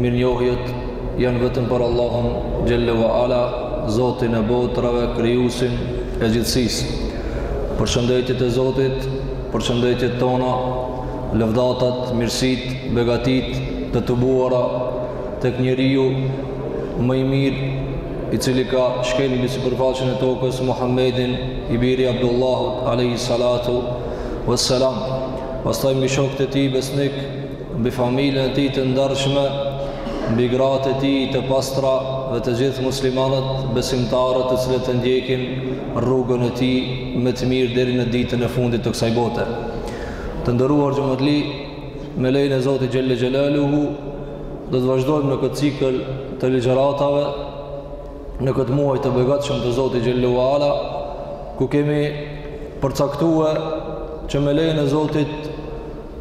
Mirënjohjet janë vetëm për Allahun xhelle ve ala, Zotin e botërave, Krijuesin e gjithësisë. Përshëndetjet e Zotit, përshëndetjet tona, lëvdatat, mirësitë, begatitë, të tubuara tek njeriu më i mirë i cili ka shkel mbi sipërfaqen e tokës Muhammedin i biri Abdullahut alayhi salatu wassalam. Pastaj mbi shokët e tij besnik mbi familjen e tij të ndershme, mbi gratë e tij të pastra dhe të gjithë muslimanët besimtarët të cilët e ndjekin rrugën e tij me të mirë deri në ditën e fundit të kësaj bote. Të nderuar xhematli, me lejen e Zotit xhelle xhelaluhu, do të vazhdojmë në këtë cikël të ligjëratave në këtë muaj të begatshëm të Zotit xhelle ala, ku kemi përcaktue që me lejen e Zotit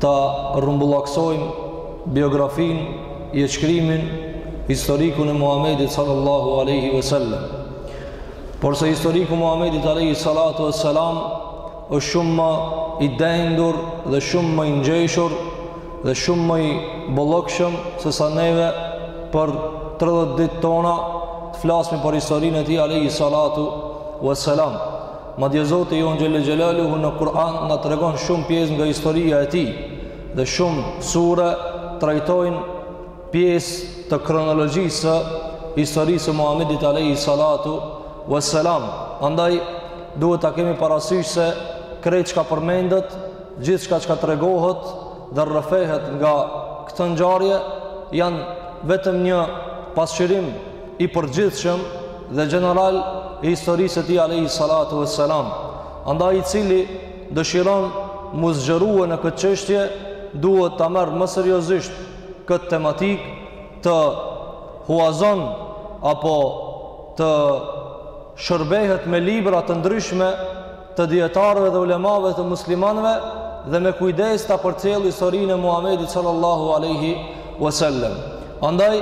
ta rrumbullaksojmë biografinë, jetëshkrimin, historikun e Muhammedit sallallahu aleyhi ve sellem. Porse historiku i Muhammedit aleyhi sallatu e selam është shumë më i dendur dhe shumë më i ngjeshur dhe shumë më i bollëkshëm se sa neve për 30 ditë tona të flasmi për historinë e tij aleyhi sallatu e selam. Madje Zoti jonë Xhelle Xhelaluhu në Kur'an na tregon shumë pjesë nga historia e tij dhe shumë sure trajtojnë pjesë të kronologjisë së historisë së Muhamedit alayhi salatu wassalam. Andaj duhet ta kemi parasysh se krejt çka përmendet, gjithçka çka tregohet dhe rrëfehet nga këto ngjarje janë vetëm një pasqyrim i përgjithshëm dhe gjeneral i historisë së tij alayhi salatu wassalam andaj i cili dëshiron m'u zgjerue në këtë çështje duhet ta merr më seriozisht këtë tematikë të huazon apo të shërbehet me libra të ndryshme të dijetarëve dhe ulemave të muslimanëve dhe me kujdes ta përcjellë historinë e Muhamedit sallallahu alaihi wasallam. Andaj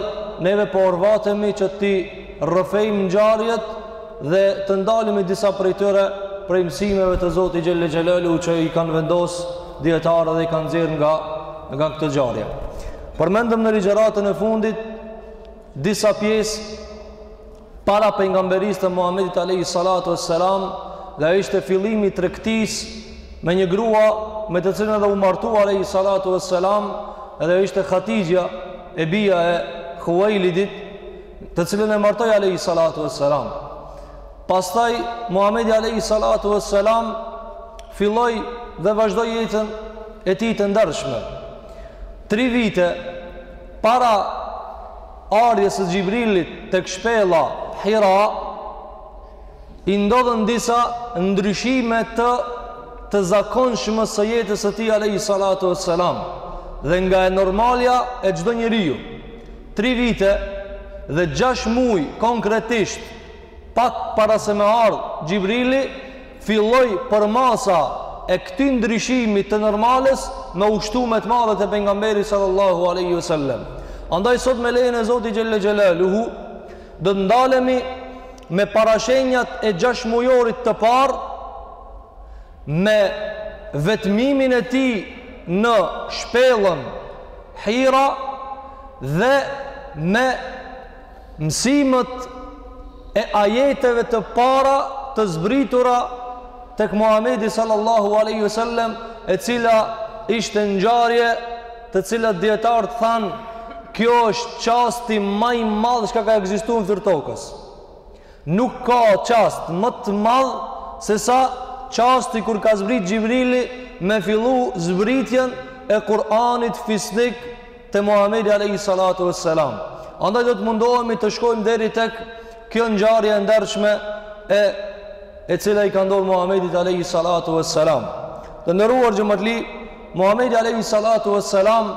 neve po orvatemi që t'i rrëfejmë ngjarjet dhe të ndalemi disa prej tyre prej mësimeve të Zotit Xhelle Xhelaluhu që i kanë vendos dijetarë dhe i kanë nxjerr nga, nga këto ngjarje. Përmendëm në ligjëratën e fundit disa pjesë Para pejgamberisë të Muhamedit alejhi salatu ves selam dhe ajo ishte fillimi i tregtisë me një grua me të cilën edhe u martua alejhi salatu ves selam dhe ajo ishte Hatixhja e bija e Huvejlidit të cilën e martoi alejhi salatu ves selam. Pastaj Muhamedi alejhi salatu ves selam filloi dhe vazhdoi jetën e tij të ndershme. Tri vite para ardhjes së Xhibrilit tek shpella Hira, i ndodhën disa ndryshime të të zakonshme së jetës së tij alayhi salatu wassalam dhe nga e normalja e çdo njeriu. 3 vite dhe 6 muaj konkretisht Pak para se me ardhë Xhibrili, filloi përmasa e këtij ndryshimi të normales me u shtu me të madhe te Pejgamberi sallallahu alejhi ve sellem. Andaj sot me lejen e Zotit xhelle xhelaluhu do të ndalemi me parashenjat e gjashtëmujorit të parë me vetmimin e tij në shpellën Hira dhe me Mësimet e ajeteve të para të zbritura tek Muhamedi sallallahu alaihi wasallam, e cila ishte ngjarje të cilat dietarët thanë kjo është çasti ma i madh çka ka ekzistu në fytyrë tokës. Nuk ka çast më të madh se sa çasti kur ka zbrit Xhibrili me fillu zbritjen e Kur'anit fisnik te Muhamedi alejhi salatu ves selam. Andaj do të mundohemi të shkojmë deri tek kjo ngjarje e ndershme e e cila i ka ndodh Muhamedit alejhi salatu ves selam. Të nderuar xhamatli, Muhamedi alejhi salatu ves selam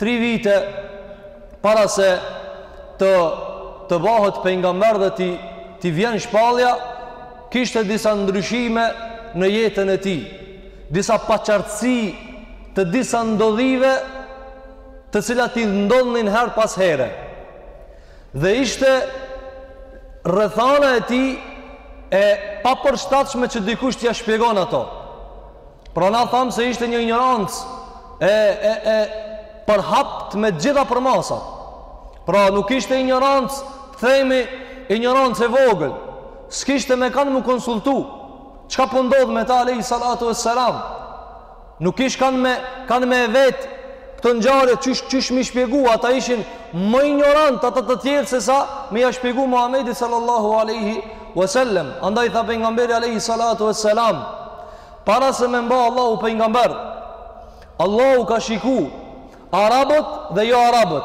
3 vite para se të të bahet pejgamber dhe t'i t'i vjen shpallja, kishte disa ndryshime në jetën e tij. Disa paqartësi të disa ndodhive të cilat i ndodhnin herë pas here dhe ishte rrethana e tij e papërshtatshme që dikush t'ia shpjegon ato pra na thamë se ishte një injorancë e, e, e përhapt me gjitha përmasat pra nuk ishte injorancë të themi injorancë e vogël s'kishte me kanë m'u konsultu çka po ndodh po me ta alejhi salatu ves selam Nuk ish kanë me, kanë me e vet këto ngjarje qysh qysh m'i shpjegu, ata ishin më injorant ata të tjerë se sa me ia shpjegu Muhamedit sallallahu alaihi wasallam. Andaj tha pejgamberi alaihi salatu wassalam, para se me m'ba Allahu pejgamber, Allahu ka shiku arabët dhe jo arabët.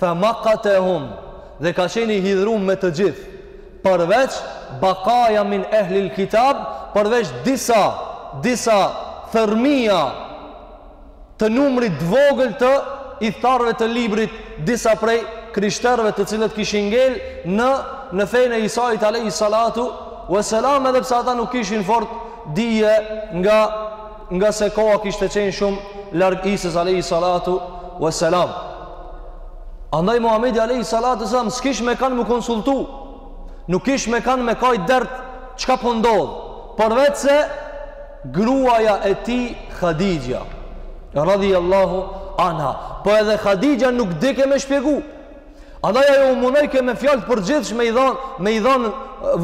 Fa maqatahum dhe ka qenë i hidhnum me të gjithë përveç baqaya min ahli al-kitab përveç disa disa thërrmija të numrit të vogël të ithtarëve të librit disa prej krishterëve të cilët kishin ngel në në fenë e Isait alayhi salatu wa salam edhe pse ata nuk kishin fort dije nga nga se koha kishte qenë shumë larg Isës alayhi salatu wassalam. Andaj Muhamedi alayhi salatu wassalam s'kish me kanë me konsultu. Nuk kish me kanë me kaj dert çka po ndodh. Përveçse gruaja e tij Khadija radhiyallahu anha. Po edhe Khadija nuk dike me shpjegu. Andaj ajo u munojke me fjalë t'përgjithshme me i dhanë, me i dhanë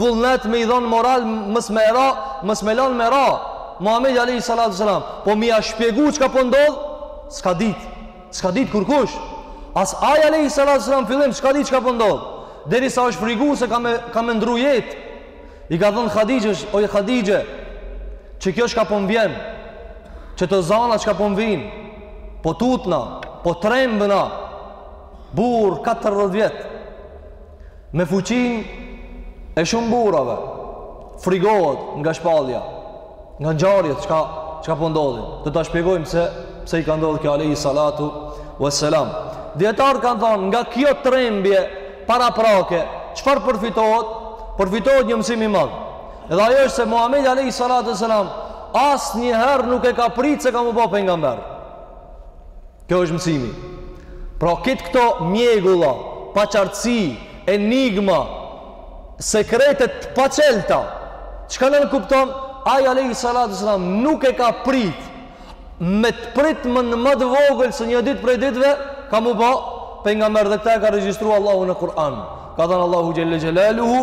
vullnet, me i dhanë moral, mos me ra, mos me lanë me ra. Muhamedi alayhi salatu wassalam, po me ia shpjegu çka po ndodhë, s'ka ditë, s'ka ditë kurkush. As ai alayhi salatu wassalam n'fillim, s'ka ditë çka po ndodhë. Derisa është frigu se ka me, ka me ndru jetë. I ka thanë Khadijës, oj Khadijë, qekjo çka po m'vjen, qeto zana çka po m'vijnë, po tutna, po trembna, Burrë katërdhjetë vjet me fuqinë e shumë burrave frigohet nga shpallja, nga ngjarjet çka çka po ndodhin. Do ta shpjegojmë se pse i ka ndodhur kjo alayhi salatu wassalam. Dijetarët kanë thanë nga kjo trembje paraprake, çfarë përfitohet? Përfitohet një mësim i madh. Dhe ajo është se Muhamedi alayhi salatu wassalam asnjëherë nuk e ka pritë se ka m'u bë pejgamber. Kjo është mësimi. Pra krejt këto mjegulla, paqartësi, enigma, sekrete të paçelta, çka nënkupton, Ai Alehi Salatu Sëlam nuk e ka prit, me të pritmen më të vogël se një dit prej ditëve, ka m'u ba pejgamber dhe këta e ka regjistru Allahu në Kur'an. Ka thanë Allahu xhel-le xhelaluhu,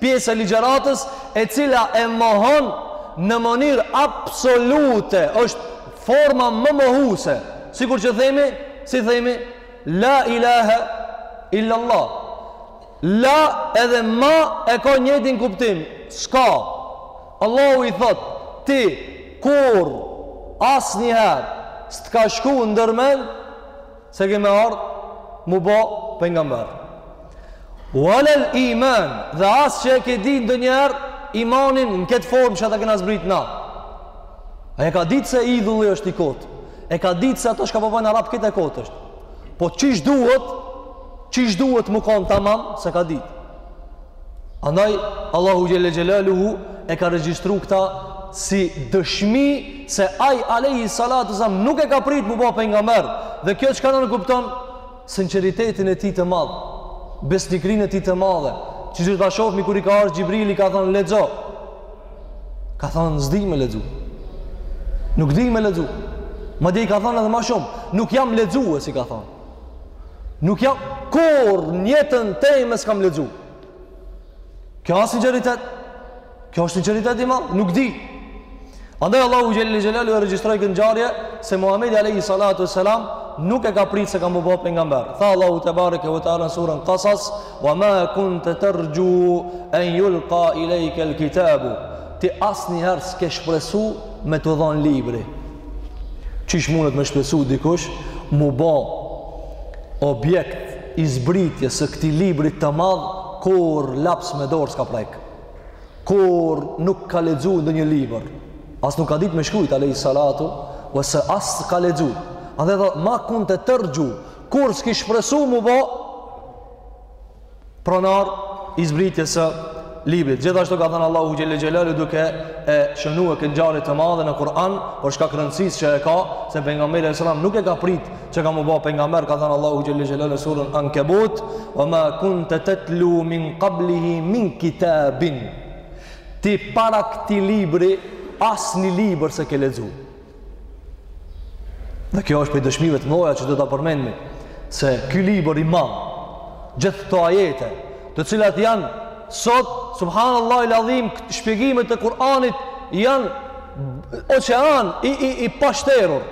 Pjesë e ligjëratës e cila e mohon në mënyrë absolute është forma më mohuese, sikur që themi, si themi, la ilaha illa Allah. La edhe ma e ka njëjtin kuptim, s'ka. Allahu i thotë, ti kurrë asnjëherë s'të ka shku ndërmend Se ke me ardh m'u bo pejgamber. Wala al iman, dhe as që e ke ditë ndonjëherë imanin në këtë formë që ta kena zbrit na. A e ka ditë se idhulli është i kotë. E ka ditë se ato çka po bëjnë arabët e kotë është. Po qysh duhet, qysh duhet me konë tamam, s'e ka ditë. Andaj Allahu xhelle xhelaluhu e ka regjistruar këtë si dëshmi se ai alayhi salatu wasalam nuk e ka prit mu bë pejgamber. Dhe kjo çka nënkupton sinqeritetin e tij të madh, besnikërinë e tij të madhe. Siç do ta shohmi kur i ka ardh Xhibrili i ka thënë lexo. Ka thënë s'di me lexu. Nuk di me lexu. Madje i ka thënë edhe ma shumë, nuk jam lexues i ka thënë. Nuk jam kur n'jetën teme s'kam lexu. Kjo asht sinqeritet. Kjo është sinqeritet i madh. Nuk di. Andaj Allahu xhelle xhelaluhu e regjistroi këtë ngjarje se Muhammedi Alehi Salatu Selam nuk e ka prit se ka mu bo pejgamber. Tha Allahu tebareke ve teala n'suren Kasas wa ma kunte terxhu en julka ilejkel kitabu ti asnjëherë s'ke shpresu me t'u dhonë libri. Qysh mundet me shpresu dikush, mu bo objekt i zbritjes së këtij libri të madh, kur laps me dorë s'ka prek, kur nuk ka lexu ndonjë libër, as nuk ka dit me shkrujt, alejhi salatu ve selam, as ka lexu, a dhe dhe ma kunte terxhu,, kurrë s'ki shpresu mu bo, pronar i zbritjes së librit. Gjithashtu ka thënë Allahu xhelle xhelalu duke e shënu këtë ngjarje të madhe në Kur'an, për shkak rëndësisë që e ka, se pejgamberi sallallahu alajhi wasallam nuk e ka prit që ka mu bë pejgamber, ka thënë Allahu xhelle xhelalu surën Ankebut, "Wa ma kunta tatlu min qablihi min kitabin." Ti para këtij libri asnjë libër s'e ke lexu. Dhe kjo është prej dëshmive të mëdha që do ta përmendmi se ky libër i madh gjithë këto ajete, të cilat janë sot subhanallahil adhim shpjegimet e Kur'anit janë oqean i i i pashterur.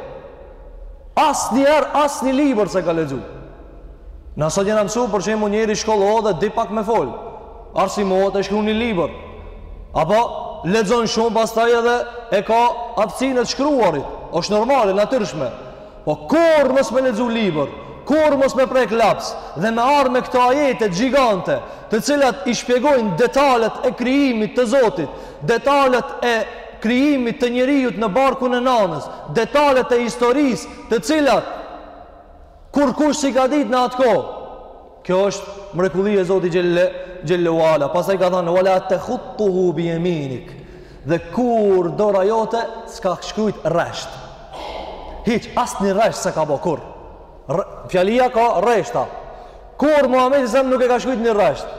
Asnjëherë asnjë libër s'e ka lexu. Na sot jena mësu për shembull njeri shkollohet edhe di pak me fol. arsimohet e shkrun ni libër. Apo lexon shumë pastaj edhe e ka aftësinë e t'shkruarit. Është normale, natyrshme. Po kurrë mos me lexu libër, kurrë mos me prek laps dhe me ardh me këto ajete gjigante, të cilat i shpjegojnë detalet e krijimit të Zotit, detalet e krijimit të njeriut në barkun e nanës, detalet e historisë, të cilat kurkush s'i ka ditë në atë kohë, Kjo është mrekulli e Zotit xhelle uala. Pastaj ka thënë wala takhuttuhu bi yaminik. Dhe kurrë dora jote s'ka shkrujt rresht. Hiç asnjë rresht s'ka bo kurrë. Fjalia ka rreshta. Kurrë Muhamedi sa nuk e ka shkrujt ni rresht.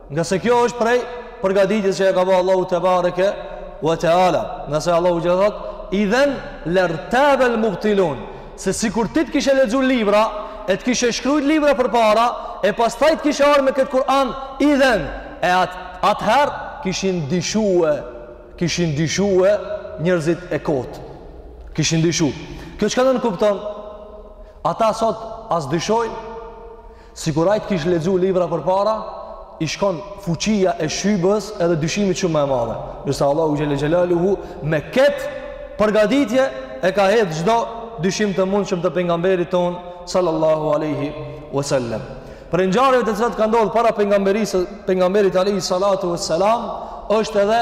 Nga se kjo është prej përgaditjes që e ka ba Allahu tebareke ve teala. Nga se Allahu xhel-le thot, "Idhen lertabel mubtilun." Se sikur ti të kishe lexu libra, e të kishe shkrujt libra përpara, e pastaj të kishe ardh me këtë Kur'an, idhen e at atëherë kishin dyshue, kishin dyshue njerëzit e kot. Kishin dyshu. Kjo çka nënkupton? Ata sot as dyshojnë Sikur ai të kish lexu libra përpara, i shkon fuqia e shubhës edhe dyshimit shumë ma e madhe. Ngase Allahu xhel-le xhelaluhu, me ketë përgaditje, e ka hedhë çdo dyshim të mundshëm të pejgamberit tonë, sallallahu aleyhi wasallam. Prej ngjarjeve të cilat ka ndodhë para pejgamberisë, pejgamberit aleyhi salatu wasallam, është edhe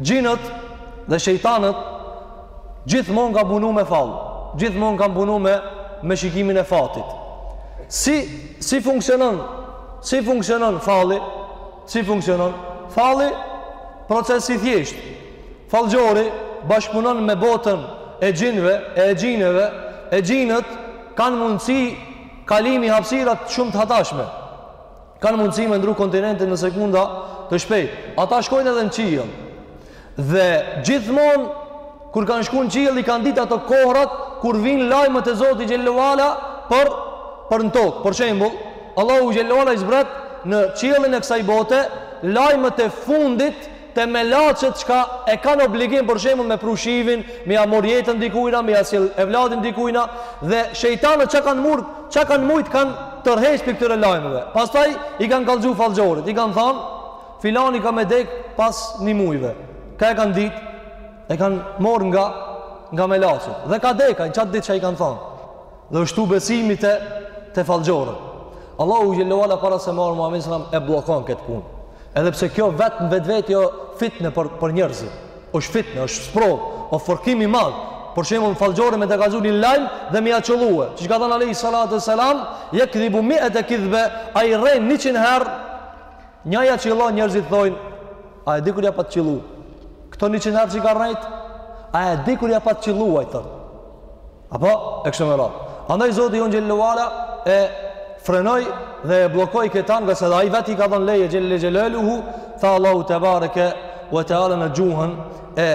Xhinët dhe shejtanët gjithmonë kanë punu me fall, gjithmonë kanë punu me me shikimin e fatit. Si si funksionon? Si funksionon falli? Si funksionon? Falli proces i thjesht. Fallxhori bashkëpunon me botën e xhinëve, e xhinëve, e xhinët kanë mundësi kalojnë hapsirat shumë të hatashme. kanë mundësi me ndru kontinentin në sekunda të shpejt. Ata shkojnë edhe në qiell. Dhe gjithmon, kur kanë shku në qiell, i kanë dit ato kohrat, kur vijnë lajmët e Zotit xhel-le ve ala për, për në tokë. Për shembul, Allahu xhel-le ve ala i zbret në qiellin e kësaj bote, lajmët e fundit Te melaqet çka e kan obligim për shembull me pru shiun, me ja marr jetën dikujna, me ja sjell evladin dikujna dhe shejtanët ça kan marr, ça kan mujt kan tërhek prej këtyre lajmeve. Pastaj i kan kallzu fallxhorit, i kan than filani ka me dek pas ni mujve. Ka e kan dit, e kan marr nga nga melaqet dhe ka dek ai qat dit ça i kan than. Dhe është shtu besimi te, te fallxhorët. Allahu xhel-le ve ala para se me ardh Muhammed Sallam e bllokon këtë punë. Edhe pse kjo vetë në vetvete o fitne për, për njerëzit. është fitne, është sprovë, o provokim i madh. Për shembull fallxhori me ta kallzu një lajm dhe me ja qëllu. Siç ka thënë Alehi Salatu Sallam, jekdhibu miete kidhbe, ai rren njëqind herë, Nja ja qillon njerëzit thojnë, a e di kur ja pat qillu? Këto njëqind herë që ka rrejt, a e di kur ja pat qillu, ai thotë. Apo, e kështu me radhë. Andaj Zoti jonë xhel-le ve ala e frenoi dhe e bllokoi këtë anë ngase dhe ai vetë i ka dhënë leje xhel-le xhelaluhu, tha Allahu tebareke ve teala në gjuhën e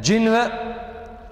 xhinve,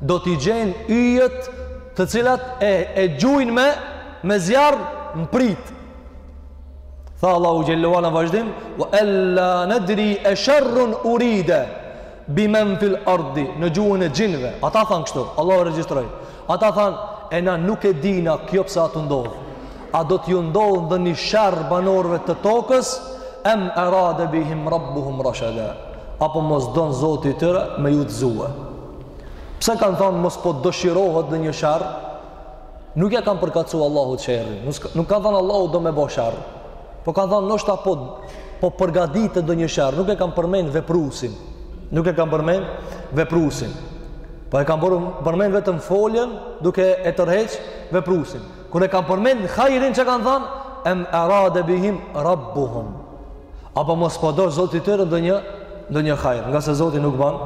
do t'i gjejnë yjet të cilat e, e gjujnë me, me zjarr në pritë. Tha Allahu xhel-le ve ala në vazhdim, wa enna la nedri e sherrun uride, bi men fil ardi, në gjuhën e xhinve. Ata thanë kështu, Allahu regjistroi. Ata thanë, e na nuk e dina kjo pse asht tu ndodh. A do t'ju ndodhë ndonjë sherr banorve të tokës, em erade bihim rabbuhum rashada. Apo mos don Zoti i tyre me i udhëzu. Pse kanë thonë mos po dëshirohet ndonjë sherr, nuk ja kanë përkatësu Allahut sherrin, nuk kanë thonë Allahu do me bo sherr, po kanë thonë ndoshta apo po përgaditet ndonjë sherr, nuk e kanë përmen veprusin, nuk e kanë përmen veprusin, po e kanë përmen vetëm foljen duke e tërheq veprusin, kur e kanë përmen hajrin që kanë thonë, em arade bihim rabbuhum, Apo mos po do Zoti i tyre ndonjë, ndonjë hajr, ngase Zoti nuk ban,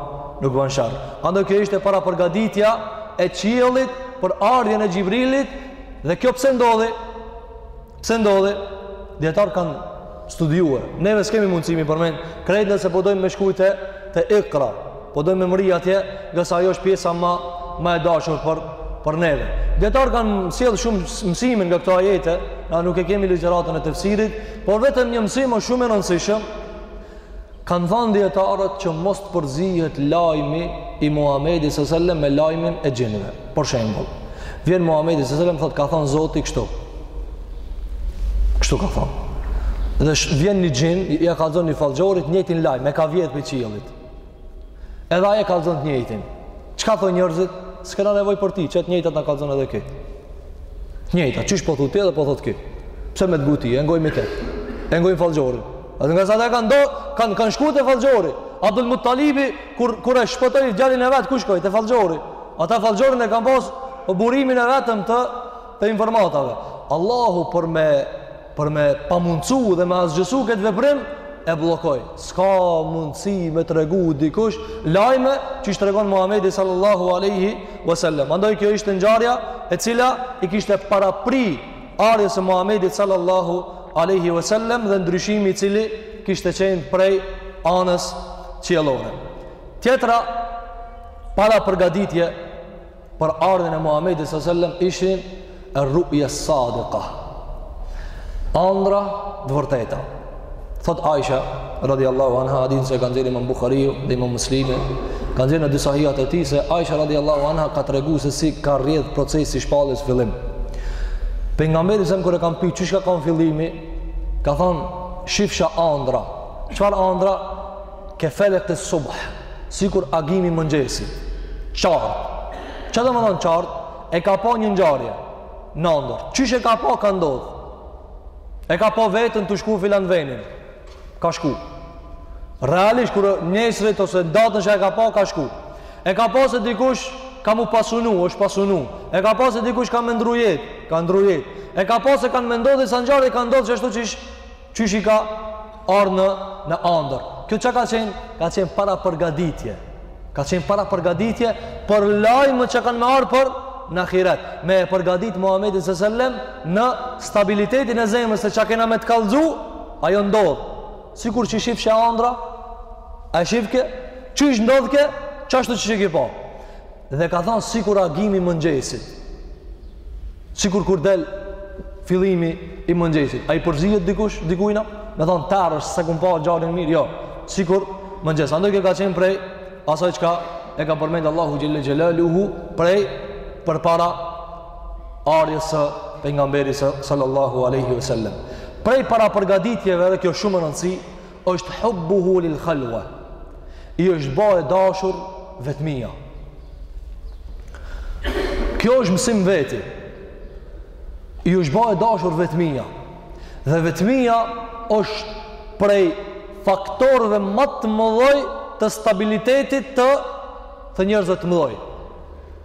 nuk ban sherr. Andaj kjo ishte parapërgaditja e qiellit për ardhjen e Xhibrilit dhe kjo pse ndodhi? Pse ndodhi? Dijetarët kanë studiuar. Neve s'kemi mundësi me i përmen krejt, nëse po dojmë me shku te, te Iqra, po dojmë me mri atje, ngase ajo është pjesa ma, ma e dashur për, për neve. Dijetarët kanë sjellë shumë mësime nga këto ajete, na nuk e kemi ligjëratën e tefsirit, por vetëm një mësim është shumë i rëndësishëm, kanë thanë dijetarët që mos të përzihet lajmi i Muhamedit sallallahu alejhi ve sellem me lajmin e xhinëve. Për shembull, vjen Muhamedi sallallahu alajhi wasallam thotë ka thënë Zoti kështu. Kështu ka thënë. Dhe sh, vjen një xhin, ja kallxon një fallxhori t'njëjtin lajm, e ka vjedh prej qiellit. Edhe ai e kallxon të njëjtin. Çka thonë njerëzit? S'kena nevojë për ty, qe t'njëjtat na kallxon edhe ky. Njëjta, qysh po thu ti edhe po thotë ky. Pse me të ngu ty, e ngojmë këtë. E ngojmë fallxhorin. Dhe ngase ata kanë do, kanë kanë shkuar te fallxhori. Abdul Muttalibi kur kur e shpëtoi djalin e vet ku shkoi te fallxhori. Ata fallxhorin e kanë pas po burimin e vetëm të të informatave. Allahu për me për me pamundsu dhe me asgjësu këtë veprim e bllokoi. S'ka mundësi me tregu dikush lajme që i tregon Muhamedi sallallahu alaihi wasallam. Andaj kjo ishte ngjarja e cila i kishte parapri ardhjes së Muhamedit sallallahu alejhi ve sellem dhe ndryshimi i cili kishte qenë prej anës qiellore. Tjetra parapërgaditje për ardhjen e Muhamedit sallallahu alejhi ve sellem ishin ru'ja sadiqa. Andra të vërteta. Thot Aisha, radiallahu anha, hadithin e ka nxjerrë imam Bukhariu dhe imam Muslimi, e ka nxjerrë në sahihat e tij se Aisha, radiallahu anha, ka tregu se si ka rrjedh procesi i shpalljes fillim. Pejgamberin selem kur e kanë pyt, qysh ka kanë fillimi, ka thanë, shifsha andra. Çfarë andra? Ke felekis subh, sikur agimi i mëngjesit. Qartë. Ça domethanë qartë? E ka pa një ngjarje, në andërr. Qysh e ka pa, ka ndodhë. E ka pa veten tu shku filan venin. Ka shku. Realisht, kur nesrit ose datën që e ka pa, ka shku. E ka pa se dikush ka m'u pasunu, është pasunu. E ka pa se dikush ka me ndrru jetë, ka ndrru jetë. E ka pa se kanë me ndodhë disa ngjarje, ka ndodhë qashtu qysh, qysh i ka ardhë në, në andërr. Kjo ça ka qenë? Ka qenë parapërgaditje. Ka qenë parapërgaditje për lajme që kanë me ardhë për në ahiret. Me e përgadit Muhammedin sa sellem në stabilitetin e zemrës se ça kena me të kallzu, ajo ndodhë. Sikur që shifshe andra, a i shifke, qysh ndodhke, qashtu qysh i ki pa. Dhe ka thanë sikur agimi i mëngjesit. Sikur kur del fillimi i mëngjesit. A i përzihet dikush, dikujna, me thanë terr është s'e kum pa ngjarjen mirë, jo. Sikur mëngjes. Andaj kjo ka qenë prej asaj çka e ka përmend Allahu xhelle shanuhu prej përpara ardhjes së pejgamberit sallallahu alaihi wasallam. Prej parapërgaditjeve dhe kjo shumë me rëndësi, Është hubbuhu lil khalwa. I është ba e dashur vetmia. Kjo është mësim në veti. I është ba e dashur vetmia. Dhe vetmia është prej faktorëve ma të mëdhoj të stabilitetit të të njerëzve të mëdhoj.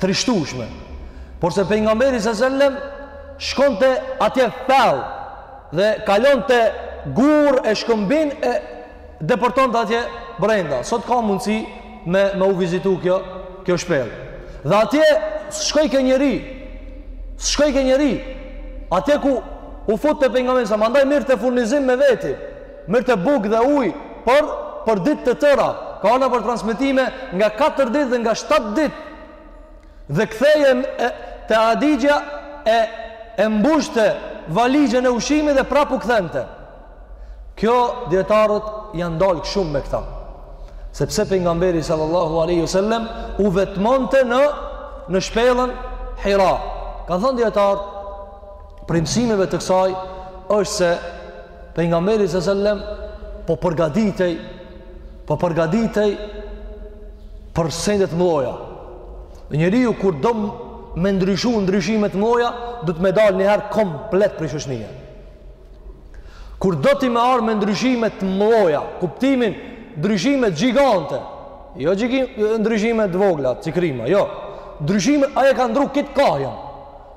trishtueshme. Porse pejgamberi sa selam shkonte atje thellë dhe kalonte gurë e shkëmbin e depërtonte atje brenda. Sot ka mundësi me me u vizitu kjo kjo shpellë. Dhe atje s'shkojke njeri. S'shkojke njeri. Atje ku u futte pejgamberi sa mandaj mirrte furnizim me veti. Mirrte bukë dhe ujë, për, për ditë të tëra, ka nëpër transmetime nga 4 ditë dhe nga 7 ditë. Dhe kthehej te Hadixha e e mbushte valixhen e ushqimit dhe prapë u kthente. Kjo dietarët janë ndalë shumë me këta. Sepse pejgamberi sallallahu alaihi wasallam u vetmonte në në shpellën Hira. Kanë thanë dietarët prej mësimeve të kësaj është se Pejgamberi selam, po përgaditej, po përgaditej për sende t'mdhaja. Dhe njeriu kur do me ndryshu ndryshime t'mdhaja, duhet me dalë njëherë komplet prej shoqnie. Kur do ti me ardh me ndryshime t'mdhaja, kuptimin ndryshime gjigante, jo gjigim, ndryshime t'vogla, cikrrima, jo. Ndryshime, ai e ka ndrru krejt kahjen.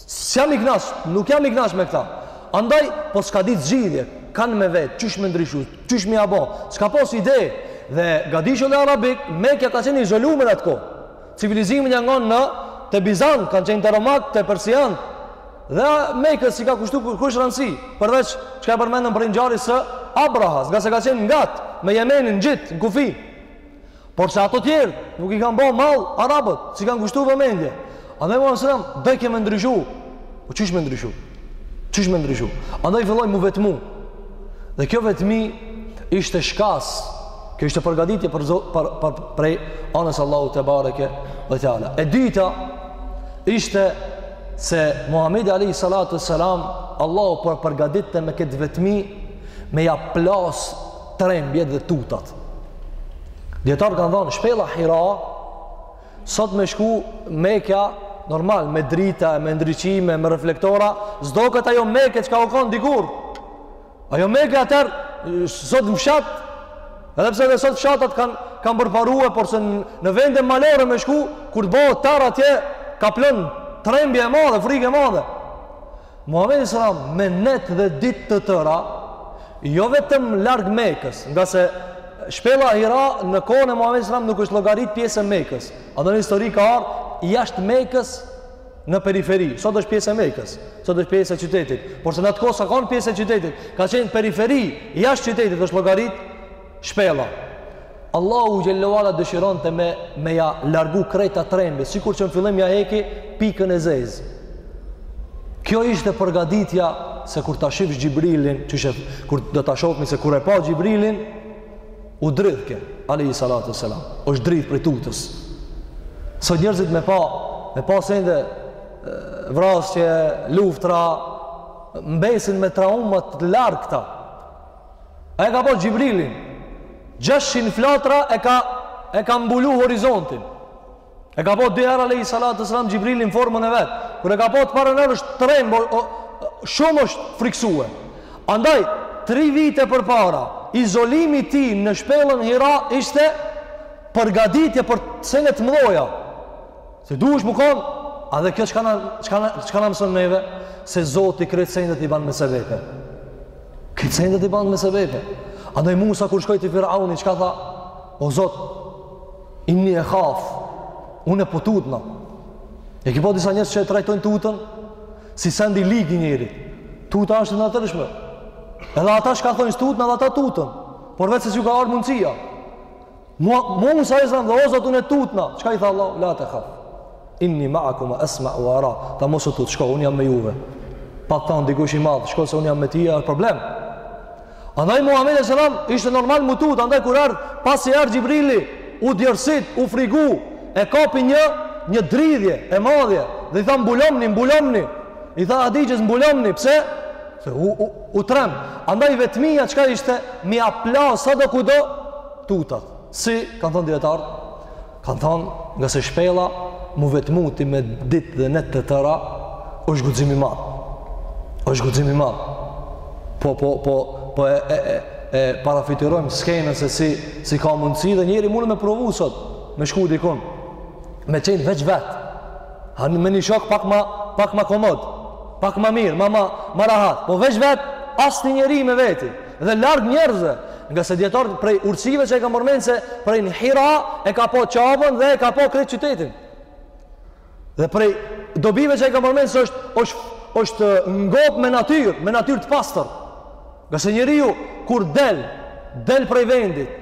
S'jam i knaq, nuk jam i knaq me këta. Andaj, po s'ka ditë zgjidhje, kënd me vet, qysh me ndryshu, qysh me ia ba, s'ka pas ide, dhe Gadishulli Arabik, Mekja ka qenë e izolume në atë kohë. Civilizimet janë kon te bizantët, kanë qenë te romakët, te persianët, dhe Mekës s'i ka kushtu kush rëndësi, përveç çka e përmendën prej ngjarjes së Abrahas, ngase ka qenë ngat, me Jemenin ngjit, në kufi. Porse ata tjerë nuk i kanë ba mall arabët, s'i kanë kushtu vëmendje. Andaj Muhamedi sallallahu alajhi wasallam deshke me ndryshu. Po qysh me ndryshu? Qysh me ndryshu? Andaj filloi m'u vetmu. Dhe kjo vetmi ishte shkas. Kjo ishte përgaditje për për për prej anës Allahut tebareke ve teala. E dyta ishte se Muhamedi alayhi salatu sallam Allahu po e përgaditte me këtë vetmi me ja plas trembjet dhe tutat. Dijetarët kanë thënë shpella Hira, sot me shku Mekja, normal, me drita, me ndriçime, me reflektora, s'doket ajo Meke çka u konë dikur. Ajo Mekja atëherë, sot në fshat, edhe pse dhe sot fshatat kanë kan përparue, porse në vende malore me shku, kur të bohet terr atje, ka plot trembje e madhe, frike e madhe. Muhamedi selam me net dhe ditë të tëra, jo vetëm larg Mekës, ngase shpella Hira në kohën e Muhamedi selam nuk është llogarit pjesë e Mekës. Andaj në histori ka ardhur jashtë Mekës në periferi. Sot është pjesë e Mekës, sot është pjesë e qytetit, porse në atë kohë s'u kon pjesë e qytetit, ka qenë periferi, jashtë qytetit është llogarit Shpella. Allahu xhelle ue ala dëshironte me me ja largu krejt ato trembje, sikur që në fillim ja heki pikën e zezë. Kjo ishte përgatitja se kur ta shifsh Xhibrilin, qysh kur do ta shohim se kur e pa Xhibrilin u dridhke, alayhi salatu selam. Është dridh prej tutës. Sot njerëzit me pa, me pa sende vrasje, luftra, mbesin me trauma të largëta, Ai e ka pa Xhibrilin. 600 flatra e ka e ka mbulu horizontin. E ka pa dy herë alayhi salatu selam Xhibrilin në formën e vet. Kur e ka pa të parën herë është tremb shumë është frikësue. Andaj 3 vite përpara izolimi i tij në shpellën Hira ishte përgatitje për sene të mëdha. Se duhesh me kon, edhe kjo çka na çka na çka na mëson neve se Zoti krejt sendet i ban me sebepe. Krejt sendet i ban me sebepe. Andaj Musa kur shkoi te Firauni, çka tha? O Zot, inni ekhaf, unë po tutna. E ki po disa njerëz që e trajtojnë tutën, si send i lig i njerit. Tuta është e natyrshme. Edhe ata çka thonë s'tuten, edhe ata tuten. Por veç se s'ju ka ardh mundësia. Mu, Musa alejhi selam tha o Zot unë tutna. Çka i tha Allahu? La tekhaf. Inni ma'akuma asma'u wa ara. Tha mos u tut, shko unë jam me juve. Pa thon dikush i madh, shko se unë jam me ti, është problem. Andaj Muhamedi alejhi selam ishte normal m'u tut, andaj kur erdh, pasi erdh Xhibrili, u djersit, u frigu, e kapi një një dridhje e madhje dhe i tha mbulomni, mbulomni. I tha Hadixhes mbulomni, pse? Se u u, u trem. Andaj vetmia çka ishte? M'ia plas sado kudo tutat. Si, kanë thonë dijetarët, kanë thonë ngase shpella m'u vetmu ti me ditë dhe netë të tëra, është guxim i madh. Është guxim i madh. Po, po, po, po e, e, e, e parafytyrojmë skenën se si, si ka mundësi dhe njeri mund me provu sot, me shku dikun, me qenë veç vetë, ha, me një shok pak ma, pak ma komod, pak ma mirë, ma, ma, ma rahat, po veç vetë, as një njeri me veti, Dhe larg njerëzve, ngase dijetarët prej urtësive që e kanë përmend se prej në Hira e ka pa Qaben dhe e ka pa krejt qytetin. Dhe prej dobive që e kanë përmend se është është është ngop me natyrë, me natyrë të pastër. Ngase njeriu kur del, del prej vendit,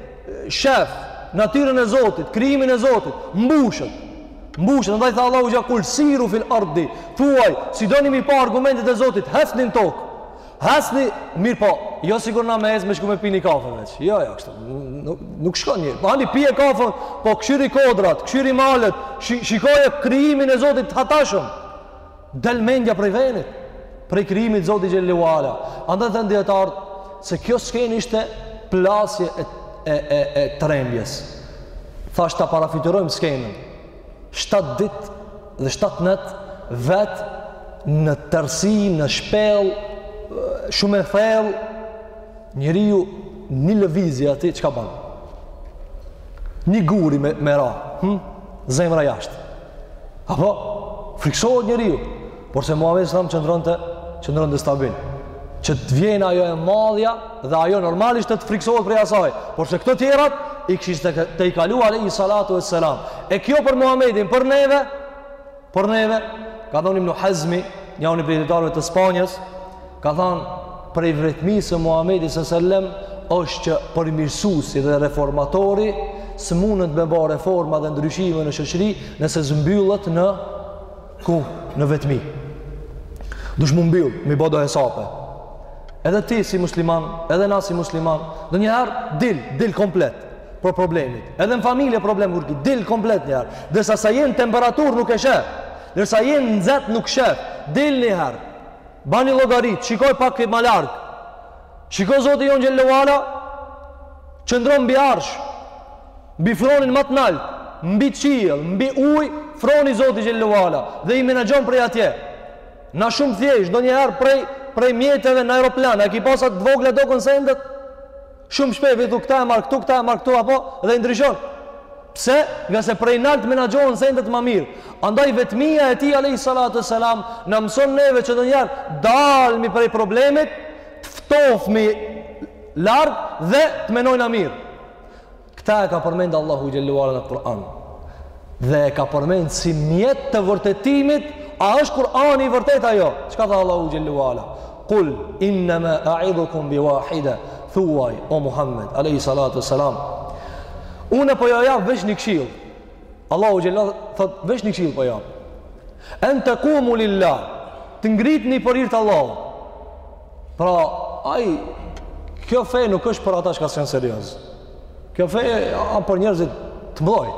shef natyrën e Zotit, krijimin e Zotit, mbushet. Mbushet, ndaj tha Allahu gja kul siru fil ardi, thuaj, si doni m'i pa argumentet e Zotit, hecni n'tokë. Hecni, mirëpo, jo sikur na me ec me shku me pi ni kafe veç. Jo, jo, kështu, nuk, nuk shkon. Po, ani, pije kafen, po, kqyri kodrat, kqyri malet, shi, shikoje krijimin e Zotit të hatashëm. Del mendja prej venit, prej krijimit t'Zotit xhele ue ala. Andaj thanë dijetarët, se kjo skenë ishte plasje e, e, e, e trembjes. Thash ta parafytyrojmë skenën. shtatë ditë dhe shtatë net vet në tërësi në shpellë shumë e thellë njeriu një lëvizje aty çka bën një guri me me ra hm zemra jashtë apo friksohet njeriu Porse Muhammedi alejhi selam qëndronte, qëndronte stabil. Që të vjen ajo e madhja dhe ajo normalisht të të friksohet prej asaj. Porse këto tjerat, i kishte, t'i kalu alejhi salatu ve selam. E kjo për Muhammedin, për neve, për neve, ka thon Ibnu Hazmi, njoni prej dijetarëve të Spanjës, ka thonë, prej vetmisë së Muhammedit alejhi selam, është që përmirësusi dhe reformatori, s'mundet me ba reforma dhe ndryshime në shoqëri, nëse s'mbyllet në ku në vetmi dush mu mbyll mi bo do hesape edhe ti si musliman edhe na si musliman ndonjëherë dil, dil komplet prej problemit, edhe në familje problem kur ki dil komplet njëherë derisa sa je në temperaturë nuk e shef derisa jenë nxet nuk shef dil njëherë bani llogaritë, shikoj pak ma larg Shiko Zoti jonë Xhelle ve Ala, qëndron mbi arsh, mbi fronin ma të naltë, mbi qiell, mbi ujë, froni Zotit Xhelle ve Ala, dhe i menaxhon prej atje. Na shumë thjesht, ndonjëherë prej, prej mjeteve në aeroplan, e ki pa sa t'vogla doken sendet, shumë shpejt, vitu këta e marr këtu, këta e marr këtu, apo, dhe i ndryshon. Pse? Nga se prej nalt menaxhohen sendet ma mirë. Andaj vetmia e tij alejhi salatu ue selam na mëson neve që ndonjëherë dalmi prej problemit, të ftohmi larg dhe të menojna mirë. Këta e ka përmend Allahu xhelle ve ala në Kur'an. Dhe e ka përmend si mjet të vërtetimit, a është Kur'ani i vërtetë a jo? Çka tha Allahu xhelle ve ala? Kul innama a'idhukum bi wahida thuaj o Muhammed alayhi salatu wassalam unë po ja jap veç një këshillë Allahu xhelle thotë veç një këshillë po ja jap an taqumu lillah të ngritni për hir të Allahut pra ai kjo fe nuk është për ata çka s'janë serioz kjo fe është për njerëzit të mdhoj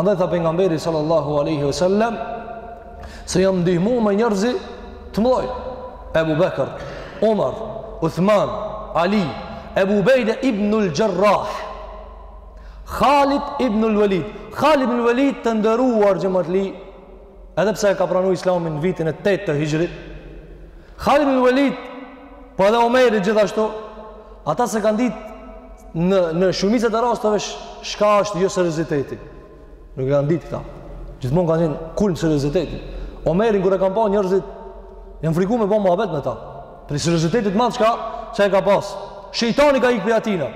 andaj tha pejgamberi sallallahu alaihi wasallam se jam ndihmu me njërzi të mdhoj Ebu Bekër, Omar, Uthman, Ali Ebu Ubejde ibnul Xherrah Khalid ibnul Velid Khalid ibnul Velid të nderuar xhematli edhe pse e ka pranu islamin në vitin e 8 të hixhrit Khalid ibnul Velid po edhe Omeri gjithashtu ata s'e kanë ditë në, në shumicat e rasteve çka është joserioziteti Nuk e kanë ditë këta. Gjithmonë kanë qenë kulm serioziteti. Omerin kur e kanë pa njerëzit janë frigu me ba muhabet me ta. Prej seriozitetit madh çka çka e ka pas. Shejtani ka ikë prej atina.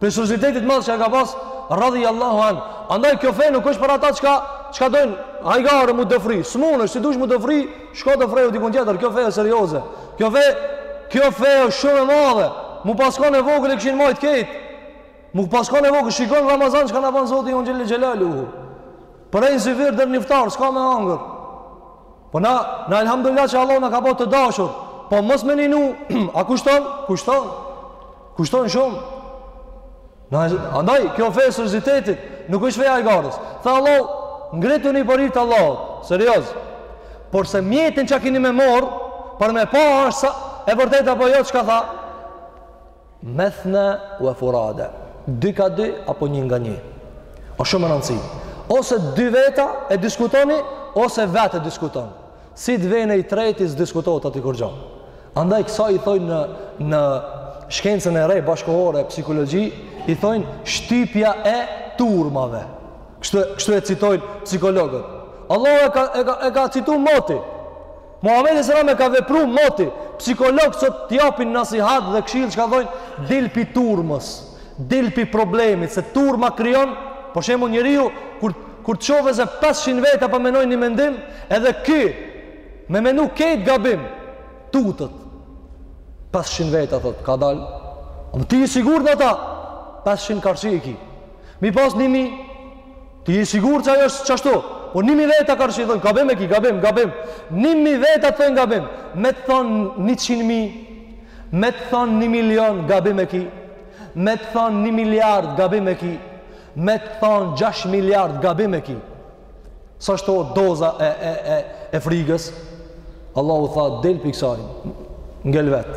Prej seriozitetit madh çka ka pas radhiyallahu an. Andaj kjo fe nuk është për ata çka çka doin hajgare mu dëfri. S'munesh, si dush mu dëfri, shko dëfreu dikun tjetër. Kjo fe është serioze. Kjo fe kjo fe është shumë e madhe. Mu pas kon e vogël e kishin majt krejt. Mu pas kon e vogël, shiko n'Ramazan çka na bën Zoti jonë xhelle xhelaluhu. Prej n'syfyr der n'iftar, s'ka me hangër. Po na, na elhamdulillah që Allahu na ka ba të dashur. Po mos meninu, a kushton? Kushton. Kushton shumë. Na andaj kjo fe e seriozitetit, nuk është fe e hajgares. Tha Allahu, ngrituni për hir të Allahut. Serioz. Por se mjetin çka keni me marr, për me pa është sa e vërtetë apo jo çka tha? Methna wa furada, dy ka dy apo një nga një. Është shumë me rëndësi. Ose dy veta e diskutoni, ose vetë e diskuton. Si të vjen i treti s'diskutohet aty kurgjo. Andaj kësaj i thojnë në, në shkencën e re bashkëkohore, psikologji, i thojnë shtypja e turmave. Kështu, kështu e citojnë psikologët. Allahu e ka, e ka, e ka citu moti. Muhamedi sallallahu alaihi wasallam e ka vepru moti, psikologët sot të japin nasihat dhe këshilla çka thonë, dil pi turmës, dil pi problemit, se turma krijon, për shembull njeriu kur kur të shohë se 500 veta po mendojnë një mendim, edhe ky me mendu këtë gabim tutet. 500 veta thot, ka dal. Po ti i sigurt në ata? 500 karshi i ki. Me i pas 1000 Ti je i sigurt se ajo është qashtu? Po 1000 veta karshi thon, gabim e ki, gabim, gabim. 1000 veta thon gabim. Me të thon 100 mijë, me të thon 1 milion, gabim e ki. Me të thon 1 miliard, gabim e ki. Me të thon 6 miliard, gabim e ki. S'u shto doza e e e e frigës? Allahu tha del pi ksaj. Ngel vet.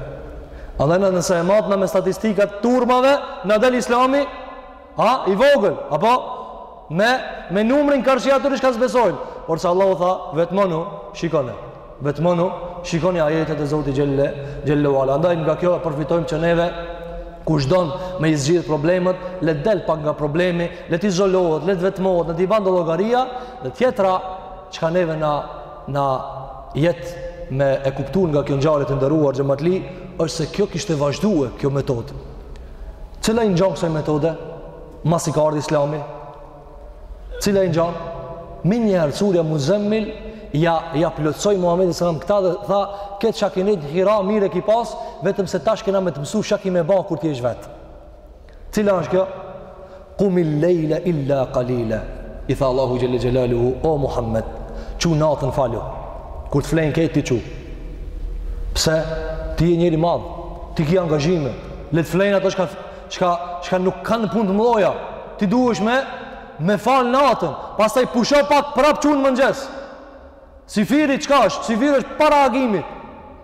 Edhe nëse e matna me statistika t'turmave, na del Islami A, i vogël, apo me, me numrin karshi atyre çka s'besojnë. Por se Allahu tha, vetmonu, shikone. Vetmonu, shikone ajetet e Zotit xhel-le, xhel-le ve ala. Andaj nga kjo e përfitojmë që neve, kush don me i zgjidh problemet, le të del pak nga problemi, le të izolohet, le të vetmohet, le t'i ban do llogaria, dhe tjetra çka neve na, na jet me e kuptu nga kjo ngjarje të nderuar xhematli, është se kjo kishte vazhdu kjo metodë. Cila i ngjan kësaj metode? Masi ka ardhë islami? Cila i ngjan? Menjëherë, surja Muzemmil, ia, ia plotësoi Muhammedit alejhi selam këta dhe tha, këtë çka ki nejt n'Hira, mirë e ki pas, vetëm se tash kena me të mësu çka ki me ba kur të jesh vetë. Cila është kjo? Kumil lejle illa kalile, i tha Allahu xhel-le xhelaluhu, o Muhammed, çu natën falu, kur të flenë këta ti çu, pse ti je njeri i madh, ti ki angazhime, le të flenë ata çka, çka, çka nuk kanë punë të mdhaja, ti duhesh me, me falë natën, pastaj pusho pak prapë çu në mëngjes, syfyri çka është, syfyri është para agimit,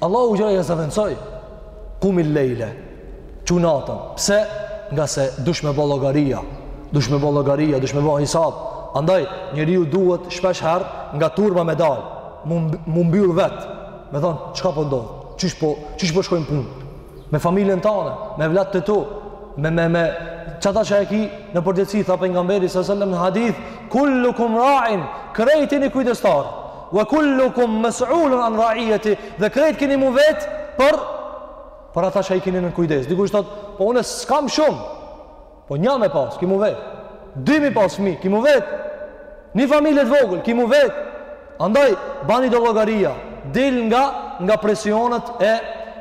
Allahu ia, ia zëvendësoi, kumil lejle, çu natën, pse ngase dush me bo llogaria, dush me bo llogaria, dush me bo hisab, andaj njeriu duhet shpesh herë nga turma me dalë, m'u mbyllë vetë, me thonë, çka po ndodh, qysh po, qysh po shkojnë punë, me familjen tane, me evladët e tu, me, me, me, qeta që e ki në përgjegjësi, tha pejgamberi alejhi selam në hadith, kullukum rain, krejt jeni kujdestarë, Wa kullukum mas'ulun an ra'iyati, dhe krejt keni mu vet për për ata që i keni nën kujdes. Dikush thot, po unë s'kam shumë. Po një me pas, ki mu vet. Dy m'i pas fëmijë, ki mu vet. Një familje të vogël, ki mu vet. Andaj bani do llogaria, dil nga nga presionet e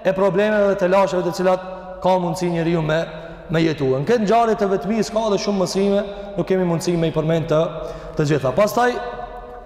e problemeve dhe telasheve të cilat ka mundësi njeriu me me jetue. Në këtë ngjarje të vetmisë ka edhe shumë mësime, nuk kemi mundësi me i përmend të të gjitha. Pastaj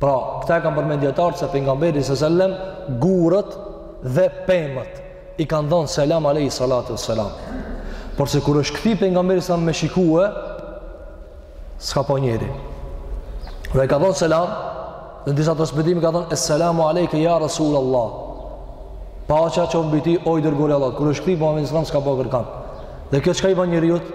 Pra, këta e kanë përmend dijetarët se pejgamberi sa selam, gurët dhe pemët i kanë dhonë selam alejhi salatu we selam. Por se kur është kthy pejgamberi sa selam me shikue, s'ka po njeri. Dhe i ka dhonë selam, dhe në disa transmetime i ka thonë, es selamu alejke ja Rasul Allah. Paqja qoftë mbi ty, o i dërguar i Allahut. Kur është kthy pejgamberi sa selam, s'ka po kërkanë. Dhe kjo çka i bën njeriut?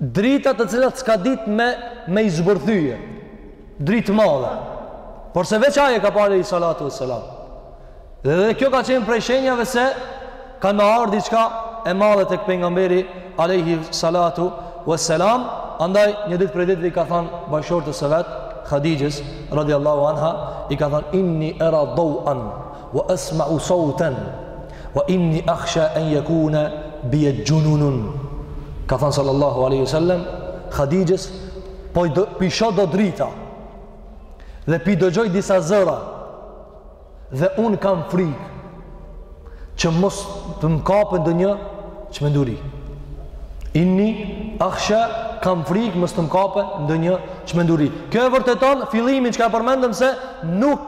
Drita të cilat s'ka ditë me, me i zbërthye. Dritë madhe. Por se veç ai e ka pa alejhi salatu we selam. Dhe dhe kjo ka qenë prej shenjave se ka me ardh diçka e madhe tek pejgamberi alejhi salatu we selam. Andaj një ditë prej ditëve i ka than bashkëshortes së vet, Khadijes, radiallahu anha, i ka than inni era dau'an. Wa asma'u sawtan wa inni akhsha an yakuna bi jununun. Ka thënë sallallahu alaihi wasallam Khadijes, po do p'i shoh do drita. Dhe p'i dëgjoj disa zëra. Dhe un kam frikë që mos të më kapë ndonjë çmenduri. Inni akhsha kam frikë mos të më kapë ndonjë çmenduri. Kjo e vërteton fillimin çka e përmendëm se nuk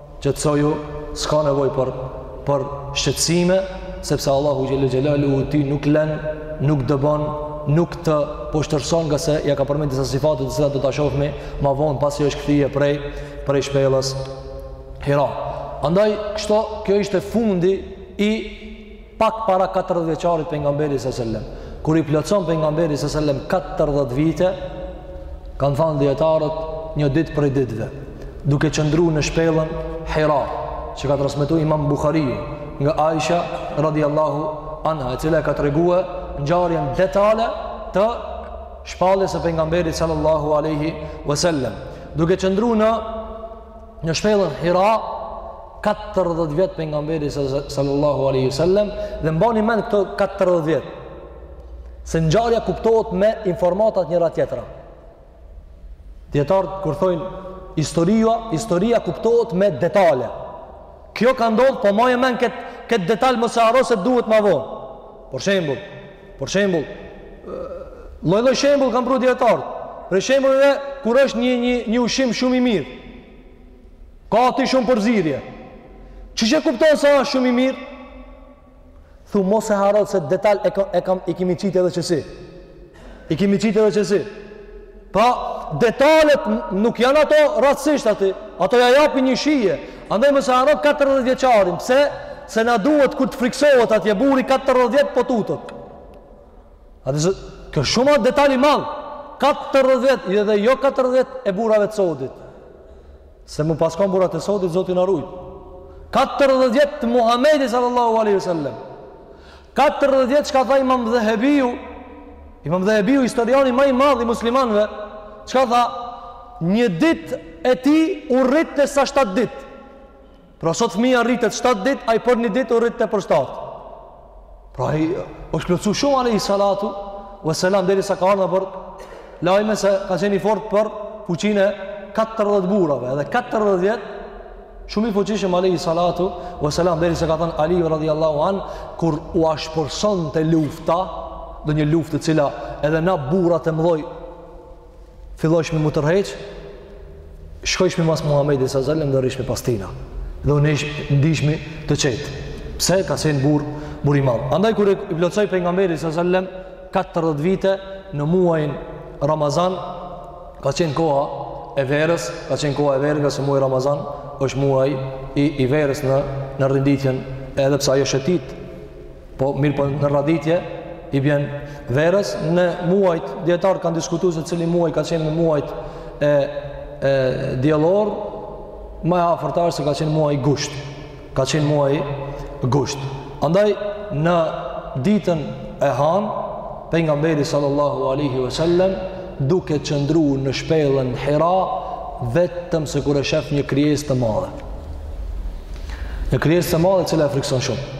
Qetësoju, s'ka nevojë për për shqetësime, sepse Allahu xhelle xhelaluhu ty nuk lën, nuk dëbon, nuk të poshtërson ngase ia ka përmendur disa sifate të cilat do ta shohim më vonë pasi është kthyer prej prej shpellës Hira. Andaj kështu kjo ishte fundi i Pak para katërdhjetë vjeçarit pejgamberi sa selam, kur i plotëson pejgamberi sa selam katërdhjetë vite, kanë thënë dijetarët një ditë prej ditëve, duke qëndruar në shpellën Hira, që ka transmetuar Imam Buhariu nga Aisha radhiyallahu anha, e cila ka treguar ngjarjen në detale të shpalljes së pejgamberit sallallahu alaihi wasallam, duke qëndruar në Në shpellën Hira, 40 vjet pejgamberi sallallahu aleyhi sallem, dhe mbani mend këto 40 vjet, se ngjarja kuptohet me informatat njëra tjetra. Dijetarët, kur thojnë, historia, historia kuptohet me detale. Kjo ka ndodhë, po mbaje mend këtë kët detal mos e harro se duhet ma vonë. Për shembull, Për shembull, lloj-lloj shembull kanë pru dijetarët. Për shembull, edhe kur është një një një ushqim shumë i mirë, ka aty shumë përzierje. Çi që kupton se është shumë i mirë? Thu, mos e harrot se detale kam e kam i kemi qitë edhe qësi. I kemi qitë edhe qësi. Pra, detalet nuk janë ato rastësisht aty, ato ia japin një shije. Andaj mos e harrot 40 vjeçarin, pse? Se na duhet kur të frikësohet atje burri 40 vjet po tutët. A dhe zë, kjo shumë a detal i madh, 40 vjet, edhe jo 40 e burrave të sodit. Se me pas kon burrat e sotit Zoti na rujt. 40 vjet të Muhamedit sallallahu alaihi wasallam. 40 vjet çka tha Imam Dhehebiu, Imam Dhehebiu historiani ma i madh i muslimanëve, çka tha një ditë e tij u rritte sa 7 ditë. Pra sot fëmija rritet 7 dit, ai për një dit u rritte për 7. Pra ai është plotësu shumë alejhi salatu ve selam derisa ka ardh për lajme se ka qenë i fortë për fuqinë e 40 burrave edhe 40 vjet shumë i fuqishëm alejhi salatu ve selam derisa ka thënë Aliu radiallahu anhu kur u ashpërsonte lufta ndonjë luftë e cila edhe na burrat e mdhoj fillojshim m'u tërheq, shkojshim mas Muhammedit salasellem dhe rrishim pas tina. Dhe u ndishim të qetë. Pse ka qenë burrë, burrë i madh. Andaj kur i plotësoi pejgamberi salasellem 40 vite në muajin Ramazan, ka qenë koha e verës, ka qenë koha e verës ngase muaji Ramazan, është muaj i, i verës në, në renditjen, edhe pse ajo shëtit, Po mirëpo në radhitje i bjen verës në muajt dijetarët kanë diskutu se cili muaj ka qenë në muajt e, e diellor ma e afërta âsht se ka qenë muaj gusht ka qenë muaj gusht andaj në ditën e hanë pejgamberi sallallahu alejhi ve sellem duke qëndru në shpellën Hira vetëm se kur e shef një krijesë të madhe një krijesë të madhe e cila e frikëson shumë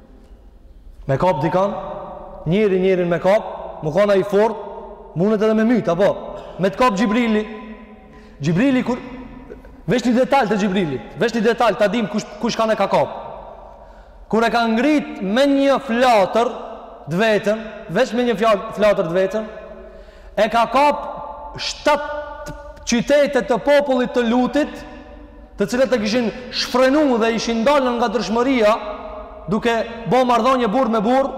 Me kap dikan, njeri njerin me kap, me kon ai i fortë, mundet edhe me myt, apo? Me të kap Xhibrili. Xhibrili, kur... Veç një detal të Xhibrilit, veç një detal ta dim kush, kush kanë e ka kap. Kur e ka ngrit me një flatër të vetën, veç me një flatër të vetën, e ka kap shtatë qytete të popullit të Lutit, të cilët e kishin shfrenu dhe ishin dalë nga natyrshmëria duke bo marrëdhënie burrë me burrë,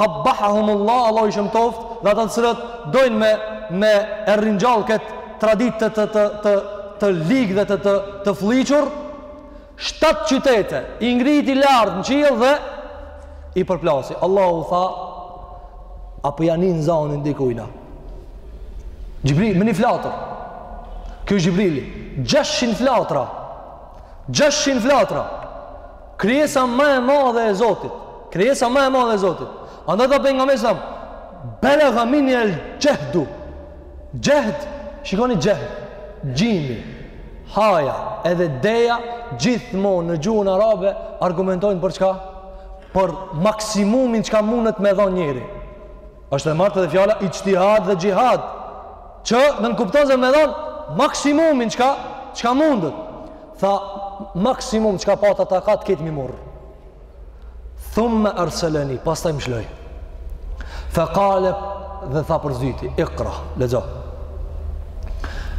qabbahahumullah, Allah i shëmtoft, dhe ata të cilët dojnë me me e ringjall këtë traditë të të të të të ligë dhe të të të flliqur, shtatë qytete, i ngriti lart në qiell dhe i përplasi. Allahu u tha, a po ja nin zonin dikujna. Xhibril, me një flatër. Ky o Xhibrili. 600 flatra. 600 flatra. Krijesa ma e madhe e Zotit. Krijesa ma e madhe e Zotit. Andaj tha Pejgamberi alejhi selam. Belegha minni el xhehdu. Xhehd, shikoni xhehd. Xhimi, haja, edhe deja, gjithmonë në gjuhën arabe, argumentojnë për çka? Për maksimumin çka mundet me dhonë njeri. Asht e marrt edhe fjala ixhtihad dhe xhihad, që nënkupton se me dhon maksimumin çka çka mundet. Tha maksimum çka pata takat, këtë m'i murr. Thumma arsalani, pastaj më shloi. Fa qala dhe tha për së dyti, ikra, lexo.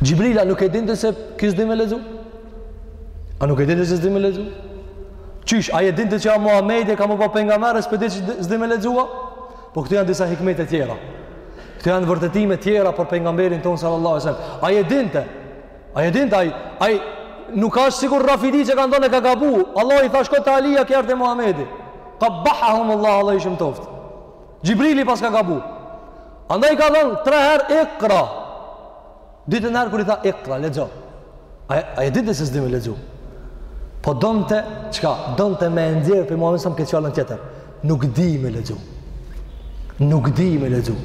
Xhibrili a nuk e dinte se ky s'di me lexu? A nuk e dinte se s'di me lexu? Qysh, ai e dinte që ky Muhammedi ka me u ba pejgamber e s'pe di që s'di me lexu a? Por këto janë disa hikmete tjera. Këto janë vërtetime tjera për pejgamberin tonë sallallahu alajhi wasallam. Ai e dinte. Ai e dinte ai, ai nuk asht sikur Rafidi që kanë thon e ka gabu. Allahi tha shko te Alia, ky erdh te Muhamedi. Qabbahahumullah, Allah i shëmtoft. Xhibrili paska gabu. Andaj ka thanë tre herë ikra. Dytën herë kur i tha ikra, lexo. Ai e dinte se s'di me lexu. Po donte çka, donte me e nxjerr prej Muhammedit alejhi selam këtë fjalën tjetër. Nuk di me lexu. Nuk di me lexu.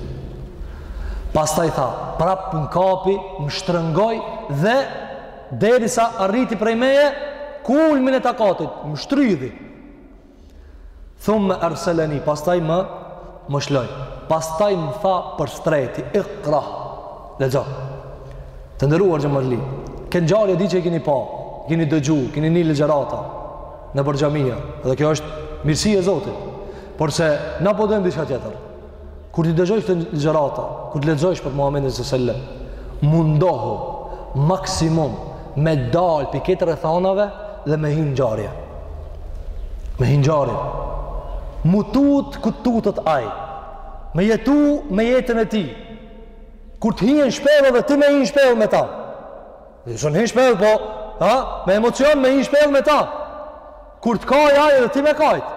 Pastaj tha, prap më kapi, më shtrëngoi dhe derisa arriti prej meje, kulmin e takatit, më shtrydhi. Thumma erseleni, pastaj më, më shloi. Pastaj më tha për së treti, ikra, lexo. Të nderuar xhematli. Këtë ngjarje e di që i kini pa, kini dëgju, kini ni ligjërata nëpër xhamia. Dhe kjo është mirësi e Zotit. Porse, na po dojmë diska tjetër. kur t'i dëgjojsh këto ligjërata, kur të lexojsh për Muhamedin sallallahu alaihi wasallam, mundohu maksimum me dal pi këto rrethanave dhe me hin n'ngjarje. Me hin n'ngjarje. M'u tut kur tutet ai. Me jetu me jetën e tij. Kur të hin n'shpellë edhe ti me hin n'shpellë me ta. Ti s'un hin n'shpellë po, ha, me emocion me hin n'shpellë me ta. Kur të kaj ai edhe ti me kajt.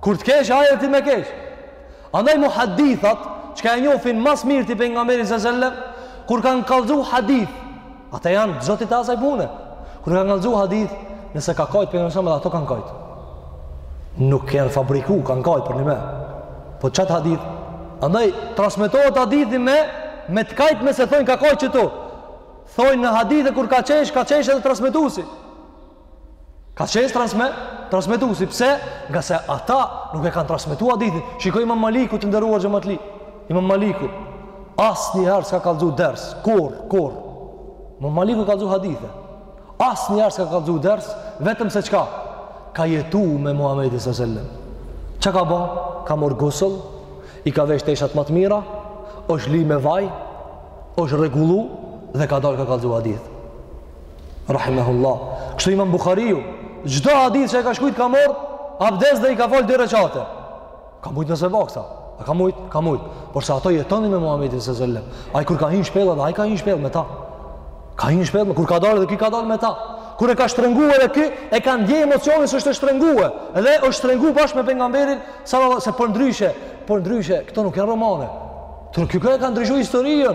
Kur të kesh ai edhe ti me kesh. Andaj muhadithat, çka e njofin ma s'mirti Pejgamberin se selem, kur kanë kallzu hadith, ata janë zotit e asaj pune, kur kanë kallzu hadith, nëse ka kajtë Pejgamberi selem edhe ata kanë kajtë. Nuk janë fabriku, kanë kajtë përnime. Po qatë hadith, andaj transmetohet hadithi me, me të kajtë me se thonë ka kajtë qëtu. Thonë në hadith e kur ka qesh, ka qesh edhe transmetusi. Ka qesh transme, transmetusi, pse, ngase ata nuk e kanë transmetu hadithin. Shiko imam Maliku të nderuar xhematli. Imam Maliku, asnjëherë s'ka kallzu ders, kur, kur. Imam Maliku ka kallzu hadithe. Asnjëherë s'ka kallzu ders, vetëm se çka, ka jetu me Muhammedin se selem. Çka ka bo? Ka mor gusëll, i ka vesh teshat ma të mira, është li me vaj, është rregullu dhe ka dalë ka kallzu hadith. Rahimehullah. Kështu Imam Buhariu, çdo hadith që e ka shkrujt ka marr abdes dhe i ka fal dy rekate. Ka mujt nëse vaksa. A ka mujt? Ka mujt. Por se ata jetonin me Muhamedin sallallahu alaihi wasallam. Ai kur ka hi në shpellë dhe ai ka hi në shpellë me ta. Ka hi në shpellë kur ka dalë dhe ky ka dalë me ta. Kur e ka shtrëngu edhe ky, e ka ndjej emocionin se është shtrëngu. Dhe është shtrëngu bashkë me pejgamberin sallallahu alaihi wasallam se përndryshe, përndryshe, këto nuk janë romane. Kjo e ka ndryshu historinë.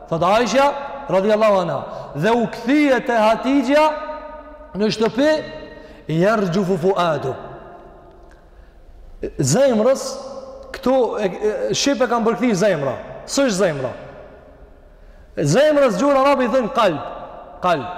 Thotë Aishja, radhiyallahu anha, dhe u kthye te Hatixhja në shtëpi jerxhufu fuadu. Zemrës këtu shqip e kanë përkthyer zemra. S'është zemra. Zemrës n'gjuhë arabe i thonë kalb, kalb.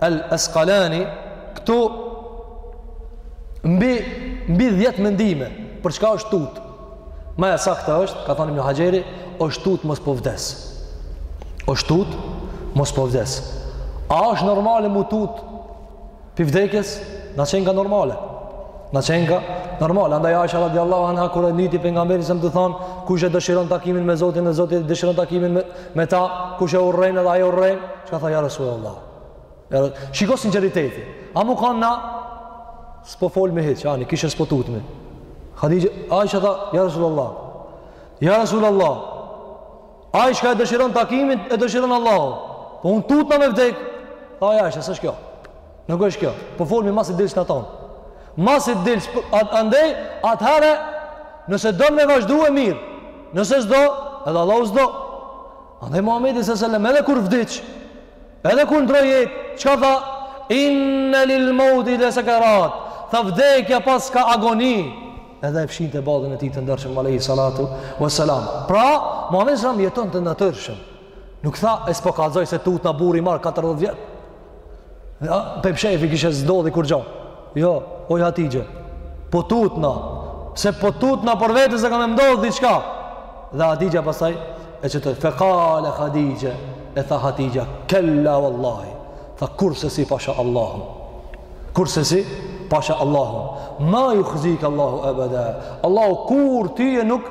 El Eskalani këtu bin mbi 10 mendime për çka është tut. Më e saktë është, ka thënë Ibn Hajeri, është tut mos po vdes. Është tut mos po vdes. A është normale mu tut pi vdekjes? Na qenka normale. Na qenka normale. Andaj Aisha radiallahu anha kur e niti Pejgamberin selem tu thanë kush e dëshiron takimin me Zotin edhe Zoti e dëshiron takimin me me ta kush e urren edhe ai e urren çka tha ja Resul Allah shiko sinceriteti a mu kanë na s'po folmi hiç ani kishe s'po tutmi Hatixhja Aishja tha ja Resul Allah ja Resul Allah ai çka e dëshiron takimin e dëshiron Allahu po unë tutna me vdek tha Aishe s'është kjo Nuk është kjo. Po folmi masi t'dilsh n'atë anë. Masi t'dilsh, po, at, andej, atëherë, nëse do me vazhdu e mirë, nëse s'do, edhe Allahu s'do. Andaj Muhammedi se selem, edhe kur vdiq, edhe kur ndrroi jetë, çka tha, inne lil meuti le sekerat, tha vdekja paska agoni, edhe e fshinte ballin e tij të ndershëm, alejhi salatu ve selam. Pra, Muhammedi se selem jetonte natyrshëm, Nuk tha, e s'po kallzoj se tutna, burri i madh 40 vjet. Ja, pe mshefi kishe s'ndodhi kurgjo. Jo, oj Hatixhe, po tutna, se po tutna për vete se ka me m'ndodh diçka. Dhe Hatixhja pastaj e qetoi, fekalet Hatixhe, e tha Hatixhja, kella vallahi, tha kurrsesi pasha Allahun. Kurrsesi pasha Allahun. Ma juhzik Allahu ebeden. Allahu kurrë ty nuk,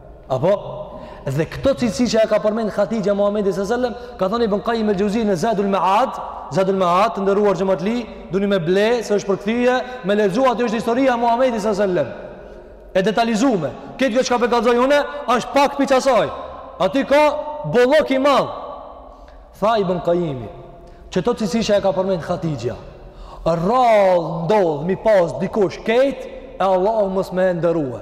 Apo? Dhe këto cilësi çka i ka përmend Hatixhja Muhammedit së zëllem, ka thon Ibn Kajim el Xheuzi në Zadul Maad, Zadul Maad, të nderuar xhematli, duni me ble, se është përkthyme, me lexu, aty është historia e Muhammedit së zëllem. E detalizume. Kejt kjo çka pe kallzoj une, është pak prej qasaj. Aty ka bollok i madh. Tha Ibn Kajimi, qëto cilësi çka i ka përmend Hatixhja, rrallë ndodh m'i pas dikush kejt, e Allahu mos me nderue.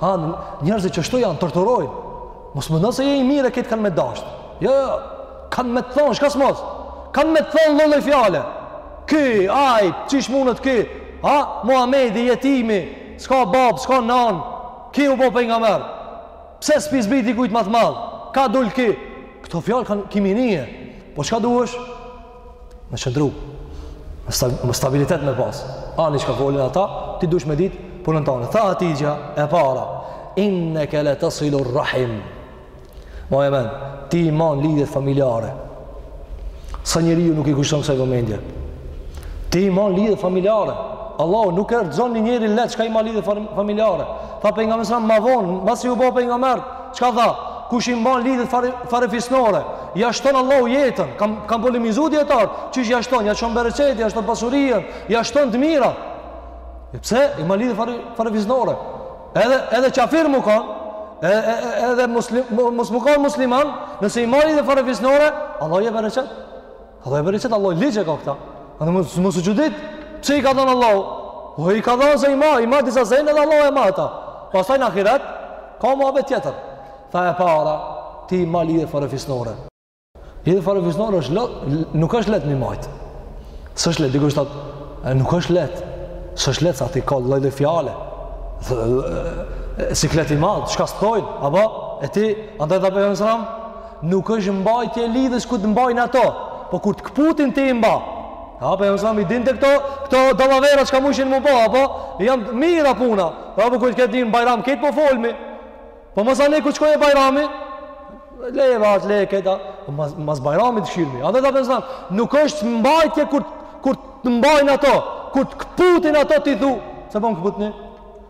A, njerëzit qështu janë, torturojnë. Mos mendo se je i mirë, kejt kanë me dashtë. Jo, jo, kanë me të thonë, çka s'mos? Kanë me të thonë lloj-lloj fjale. Ky, aj, qysh munet ky? Ha, Muhamedi, jetimi, s'ka babë, s'ka nanë. Ky u bo pejgamer. Pse s'pi zbret dikujt ma t'madh? Ka dul ky? Këto fjalë kanë, ki m'i nije. Po çka duhesh? Me qëndru. Me stabilitet me pas. Ani çka folin ata, ti duhesh me dit punën tane. Tha Hatixhja e para. Inneke le tesilu rrahim. Maje n'men, ti i man lidhjet familjare. Sa njeriu nuk i kushton kësaj vëmendje. Ti i man lidhjet familjare. Allahu nuk e rrëzon një njeri letë çka i man lidhjet familjare. Tha pejgameri ma vonë, masi u bo pejgamer. Çka tha? Kush i mban lidhjet fare, farefisnore? Ja shton Allahu jetën. Kanë kanë polemizu dijetarët, qysh ja shton, ja shton bereqetin, ja shton pasurinë, ja shton të mira. E pse i mban lidhjet fare, farefisnore? Edhe edhe qafir me kon, edhe edhe muslim mos me kon musliman, nëse i mban lidhjet farefisnore, Allahu jep bereqet. Jep bereqet, Allahu ligj e ka këta. Në mos, mos u çudit, pse i ka dhënë Allahu? O, i ka dhënë se i ma, i ma disa sene edhe Allahu e ma ata. Pastaj në ahiret, ka muhabet tjetër. Tha e para, ti i ma lidhjet farefisnore. Lidhjet farefisnore është lot, nuk është let m'i majtë. S'është let, dikush thotë, e nuk është let. S'është let, se t'i ka lloj-lloj fjale. Dhe, e, e, si kleti madhë, çka s'thojnë, a ba? E ti, andaj dhe për e në sëramë, Nuk është mbajtje e lidhjes kur të mbajnë ato, po kur të këputin ti i mba. A po jam sa mi dinte këto, këto dallavera çka mushin më bë, apo jam mira puna. Po apo kur të ketë din Bajram kejt po folmi. Po mos ani kur shkoi Bajrami? Le e vat le kejt. Po mas, mas Bajramit shihmi. A vetë apo zan, nuk është mbajtje kur kur të mbajnë ato, kur të këputin ato ti thu, se po m'këputni.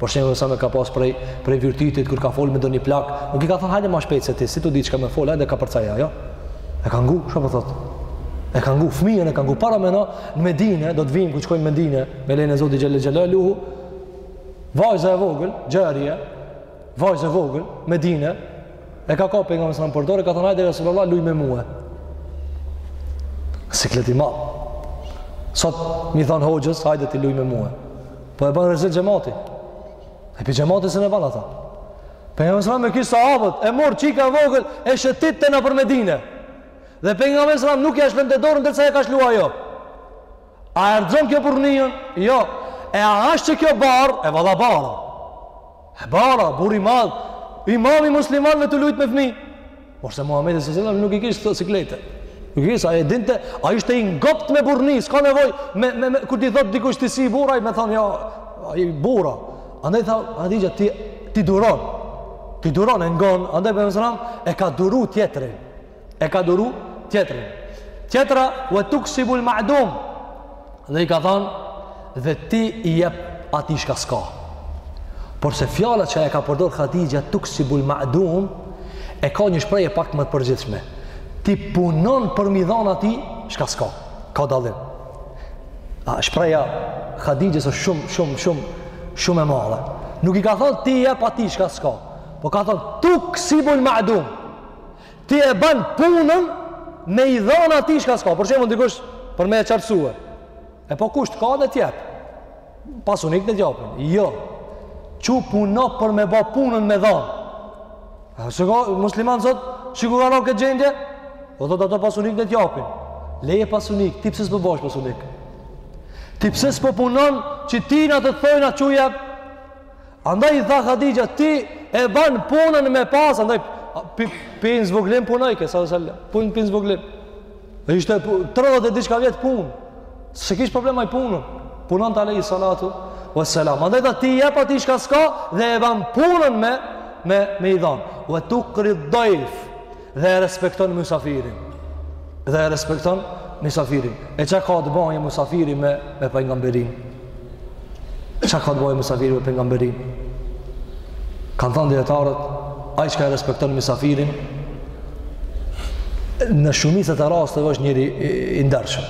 Për shembull sa me ka pas prej prej virtytit kur ka fol me do një plak, nuk i ka thonë hajde ma shpejt se ti, s'je tu dit çka me fol, hajde ka përcaj ajo. E ka ngu, çka po thot? E ka ngu fëmijën, e ka ngu paramenë në Medinë, do të vijmë ku shkojmë Medinë, me lejen e Zotit xhele xhelaluhu. Vajza e vogël, xharia, vajza e vogël, Medinë, E ka kap pejgamberin për dore, ka thënë, hajde Resulullah, luj me mue. Siklet i madh. Sot, me i thënë hoxhës, hajde ti luj me mue. Po e ban rezil xhemati. E pi xhemati s'e ban ata. Pejgamberi me gjithë sahabët, e merr çika e vogël, e shëtitke nëpër Medine. Dhe pejgamberi nuk ja lshonte dorën, derisa e ka lshu ajo. A e rrëzon kjo burrninë? Jo. E a asht kjo barrë? E valla barrë. E bara, burr i madh, imam i muslimanëve tu lujt me fëmijë. Por se Muhamedi sallallahu alajhi wasallam nuk i kishte siklete. Nuk i kishte, ai e dinte, ai ishte i ngopt me burrni, s'ka nevojë me me, me kur t'i thot dikush ti s'je burrë, ai me thon jo, jam burrë. Andaj tha, Hadija ti ti duron. Ti duron e ngon, andaj pejgamberi sallallahu alajhi wasallam e ka duru tjetrin. e ka duru tjetrin. Tjetra, ve tuksibul madum, dhe i ka thonë, dhe ti i jep atij çka s'ka. Por se fjala që e ka përdor Hadixha tuksibul madum, e ka një shprehje pak më të përgjithshme. Ti punon për me i dhanë atij çka s'ka. Ka dallim. A, shprehja e Hadixhes osht shumë, shumë, shumë, shumë e madhe. Nuk i ka thonë ti i jep atij çka s'ka. Po ka thonë tuksibul madum. Ti e ban punën me i dhanë atij çka s'ka. Për shembull dikush për me e qartësue. E po kush t'ka le t'jep. Pasanikët le t'japin. Jo. Çu puno për me ba punën me dhënë. A se ka musliman sot, sikur kanë këtë gjendje? Po thotë ata pasanikët le t'japin. Leje pasanikun, ti pse s'po bahesh pasanik? Ti pse s'po punon që ti na të thonë atë çu jap? Andaj i tha Hadixha, ti e ban punën me pas, andaj pi n'vogli punojke, sallallahu alejhi ve selem, punë pi n'vogli. E ishte 30 e diçka vjetë punë, s'e kish problem ai punën, punonte alejhi salatu ve selam. Andaj tha, ti i jep atij çka s'ka, dhe e ban punën me, me, me i dhanë. Ve tukrid dajf, dhe e respekton musafirin dhe e respekton musafirin e çka ka të bëjë musafiri me me pejgamberin çka ka të bëjë musafiri me pejgamberin kanë thënë dijetarët ai që e respekton musafirin në shumicën e rasteve është njeri i, i ndershëm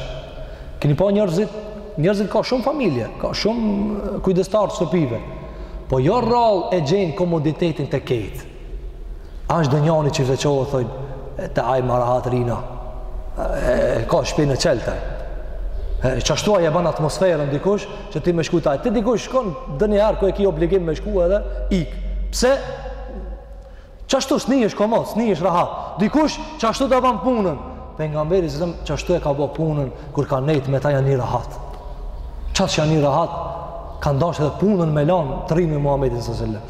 keni pa njerëzit njerëzit ka shumë familje ka shumë kujdestarë të shtëpive po jo rrallë e gjejnë komoditetin te krejt Asht dënjani që veçohet, thojnë, te ai ma rahat rrina, e ka shpinë çelt ai. E, qashtu ai e ban atmosferën dikush, që ti me shku te ai. Te dikush shkon dënjëherë, ku e ki obligim me shku edhe, ik. Pse? Qashtu s'nihesh komod, s'nihesh rahat. Dikush qashtu ta ban punën, Pejgamberi sa selam qashtu e ka bo punën, kur kanë nejt me ta janë ni rahat. Çka janë ni rahat? Kanë dashtë edhe punën me lan t'rrinë me Muhamedin sa selam.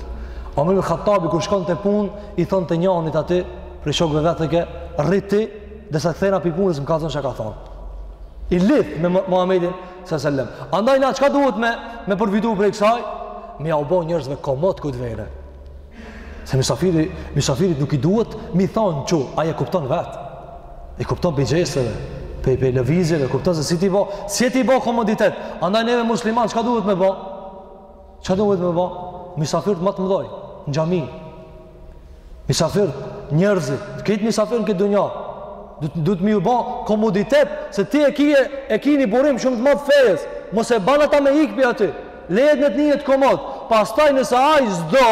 Omer ibn Khattabi kur shkonte n'punë, i thonte njanit aty, prej shokëve t'vet që rri ti, derisa kthena pi punës më kallxon çka ka thon. I lidh me Muhamedin sa selam. Andaj na çka duhet me me përfitu prej kësaj? Me jau bo njerëzve komod ku të vëre. Se mysafiri, mysafirit nuk i duhet me i thonë që ai e kupton vetë. E kupton prej gjesteve, prej, prej lëvizjeve, kupton se si t'i bo, si t'i bo komoditet. Andaj neve musliman, çka duhet me bo? Çka duhet me bo? Mysafirët ma të mdhoj, në xhami. Mysafir njerëzit, krejt mysafir në këtë dunja. Duhet me ju bo komoditet, se ti e kije, e kini burim shumë të madh fejes. Mos e ban ata me ikë prej aty. Leje le të nihet komod. Pastaj nëse ai s'do,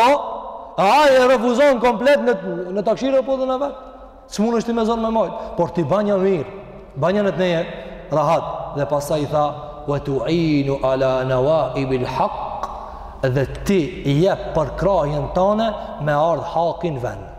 ai e refuzon komplet në në takshirë apo edhe në vet. S'mundesh ti me zor me majt, por ti banja mirë. Banja le të nihet rahat dhe pastaj tha wa tu'inu ala nawaibil haqq dhe ti i jep përkrahjen tënde me ardh haki n'vend.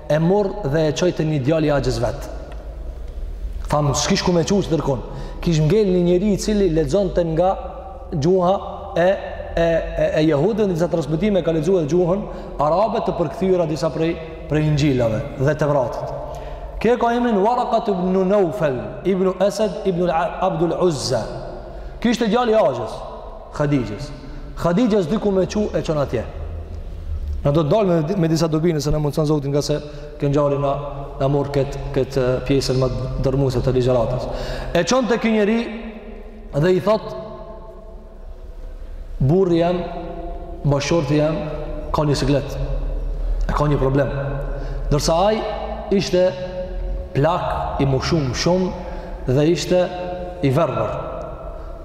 e morr dhe e çoi te një djalë i axhës vet. Tham, s'kish ku me çu tjetërkund. Kish ngel një njeri i cili lexonte nga gjuha e e e, e jehudëve në disa transmetime ka lexuar gjuhën arabe të përkthyera disa prej prej inxhilave dhe Tevratit. Ky ka emrin Waraqat ibn Nawfal ibn Asad ibn Abdul Uzza. Ky ishte djalë i axhës. Khadijës. Khadija s'di ku me çu, e çon atje. Na do të dalim me, me disa dobi, nëse na mundëson Zoti nga se kjo ngjarje na, na morr këtë, këtë eh, pjesën më dërmuese të ligjëratës. E çon te ky njeri dhe i thotë, burri jem, bashkëshorti jem, ka një siklet, e ka një problem. Ndërsa ai ishte plak i moshum shumë dhe ishte i verbër.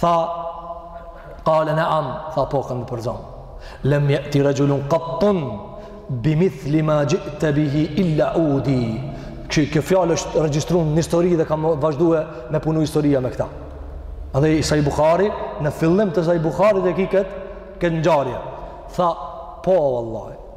Tha, kale neam, tha po kanë me përzanë. Lem jeti rexhulun kattu bimithli ma xhite bihi illa udi. Kjo, kjo fjalë është regjistru në histori dhe ka vazhdu me punu historia me këta. Edhe Sahih Bukhari, në fillim të Sahih Bukharit e ki këtë, këtë ngjarje. Tha, po, vallahi,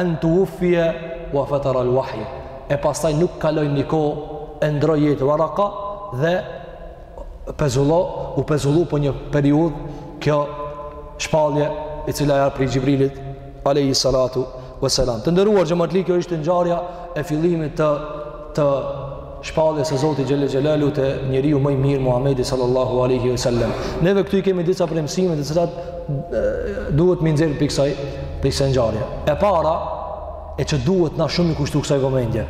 En tuwuffiya wa fatara al-wahya. E pastaj nuk kaloi një kohë e ndrroi jetë Waraka dhe pezullo u pezullu për një periudhë kjo shpallje e cila ja prej Xhibrilit alayhi salatu wassalam. Të nderuar xhematli kjo ishte ngjarja e fillimit të të shpalljes së Zotit Xhel-le Xhelaluhu te njeriu më i mirë Muhammedi sallallahu aleyhi ve sellem. Neve këtu i kemi disa prej mësime të cilat duhet me i nxjerr pi kësaj pi kësaj ngjarje. E para, e që duhet na shumë i kushtu kësaj vëmendje.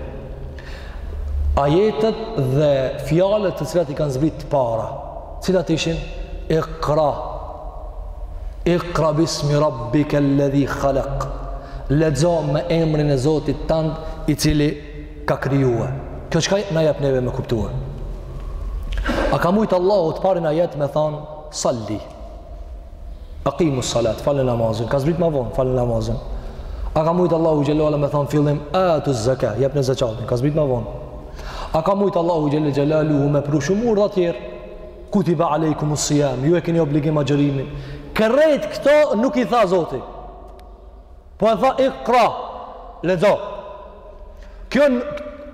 Ajetet dhe fjalët të cilat i kanë zbrit të para. Cilat ishin? Ikra. Ikra bismi rabbikel-ledhi khalek. Lexo me emrin e Zotit tand i cili ka krijue. Kjo çka na jep neve me kuptue? A ka mujtë Allahu të parin ajet me thanë, salli, aqimu salat, falne namazin, ka zbrit ma vonë, falne namazin. A ka mujtë Allahu xhel-le ve ala me thanë fillim, atu zeka, jepne zeqatin, ka zbrit ma vonë. A ka mujtë Allahu xhel-le xhelaluhu me pru shumë urdhra tjerë, kutiba alejkumus-sijam, ju e keni obligim agjërimin. Krejt këto nuk i tha zoti. Po e tha ikra, lexo. Kjo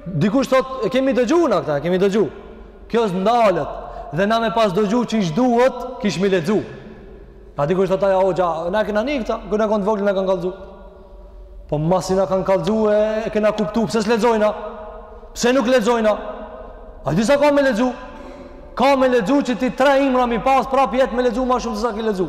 dikush thot, e kemi dëgju na këta, e kemi dëgju. Kjo s'ndalet dhe na me pas dëgju çish duhet, kishim lexu. A dikush thot jo hoxha, na e kena ni këta, kur na kanë të vogël na kanë kallxu. Po masi na kanë kallxu e, e kena kuptu, pse s'lexojna? Pse nuk lexojna? A di sa ka me lexu? Ka me lexu që ti tre imra mi pas prap jet me lexu ma shumë se sa ki lexu.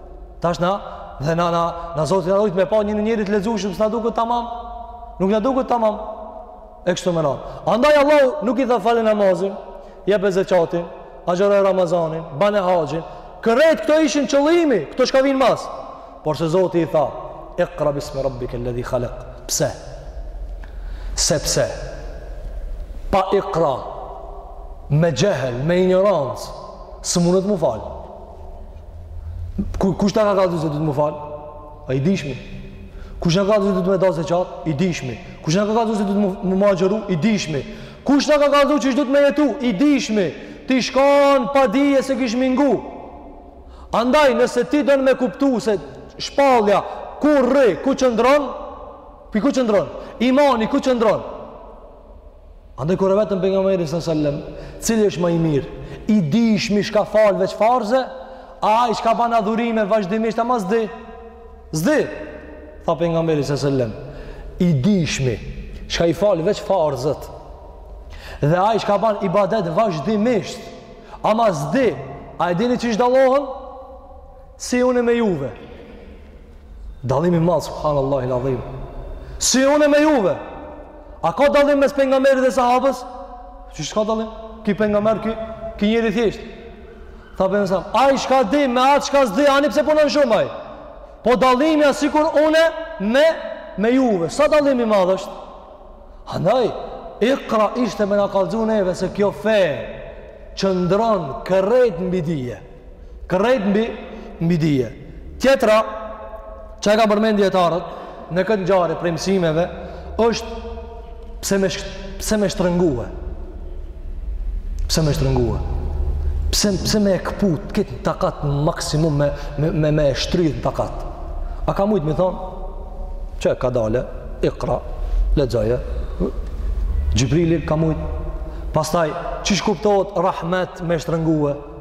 Tash na dhe na na na zoti na rujt me pa një njeri të lexueshëm s'na duket tamam. Nuk na duket tamam. E kështu me radhë. Andaj Allahu nuk i tha fale namazin, jepe zeqatin, agjëroje Ramazanin, bane haxhin. Krejt këto ishin qëllimi, këto shka vinë mas. Por se Zoti i tha, ikra bismi rabbikel-ledhi khalek. Pse? Sepse, pa ikra, me xhehel, me injorancë, s'mundet m'u fal. Kush ta ka kallxu si duhet m'u fal? A i dishmi? Kush na ka kallxu si duhet me dhanë zeqat? I dishmi. Kush ta ka kallxu si duhet me agjëru? I dishmi. Kush ta ka kallxu çish duhet me jetu? I dishmi. T'ish kon pa dije s'e kishim ngu. Andaj nëse ti don me kuptu se shpallja ku rri, ku qëndron? Pi ku qëndron? Imani ku qëndron? Andaj kur e vetën pejgamberin sa selam, cili është ma i mirë, i dijshmi çka fal veç farze, a ai çka ban adhurime vazhdimisht ama s'di. S'di. Tha pejgamberi sa selam, i dijshmi çka i fal veç farzet. Dhe ai çka ban ibadet vazhdimisht ama s'di. A e dini çish dallohen? Si unë me juve. Dallim i madh subhanallahil adhim. Si unë me juve. A ka dallim mes pejgamberit dhe sahabës? Qysh s'ka dallim? Ki pejgamber ki ki njeri i thjeshtë. Tha pejgamberi s.a.s., ai çka di me atë çka s'di, ani pse punon shumë ai. Po dallimi është sikur unë me me juve. Sa dallim i madh është? Andaj Iqra ishte me na kallzu neve se kjo fe qëndron krejt mbi dije. Krejt mbi, mbi dije. Tjetra, që e ka përmend dijetarët, në këtë ngjarje prej mësimeve, është pse me, sh, pse me shtrëngu. Pse me shtrëngu. Pse, pse me e këput, këtë takat në maksimum me, me, me, me e shtrydh në takat. A ka mujtë me i thonë, qe kadale, ikra, lexoje, Xhibrili ka mujtë, pastaj, qysh kuptohet rahmet me shtrëngu,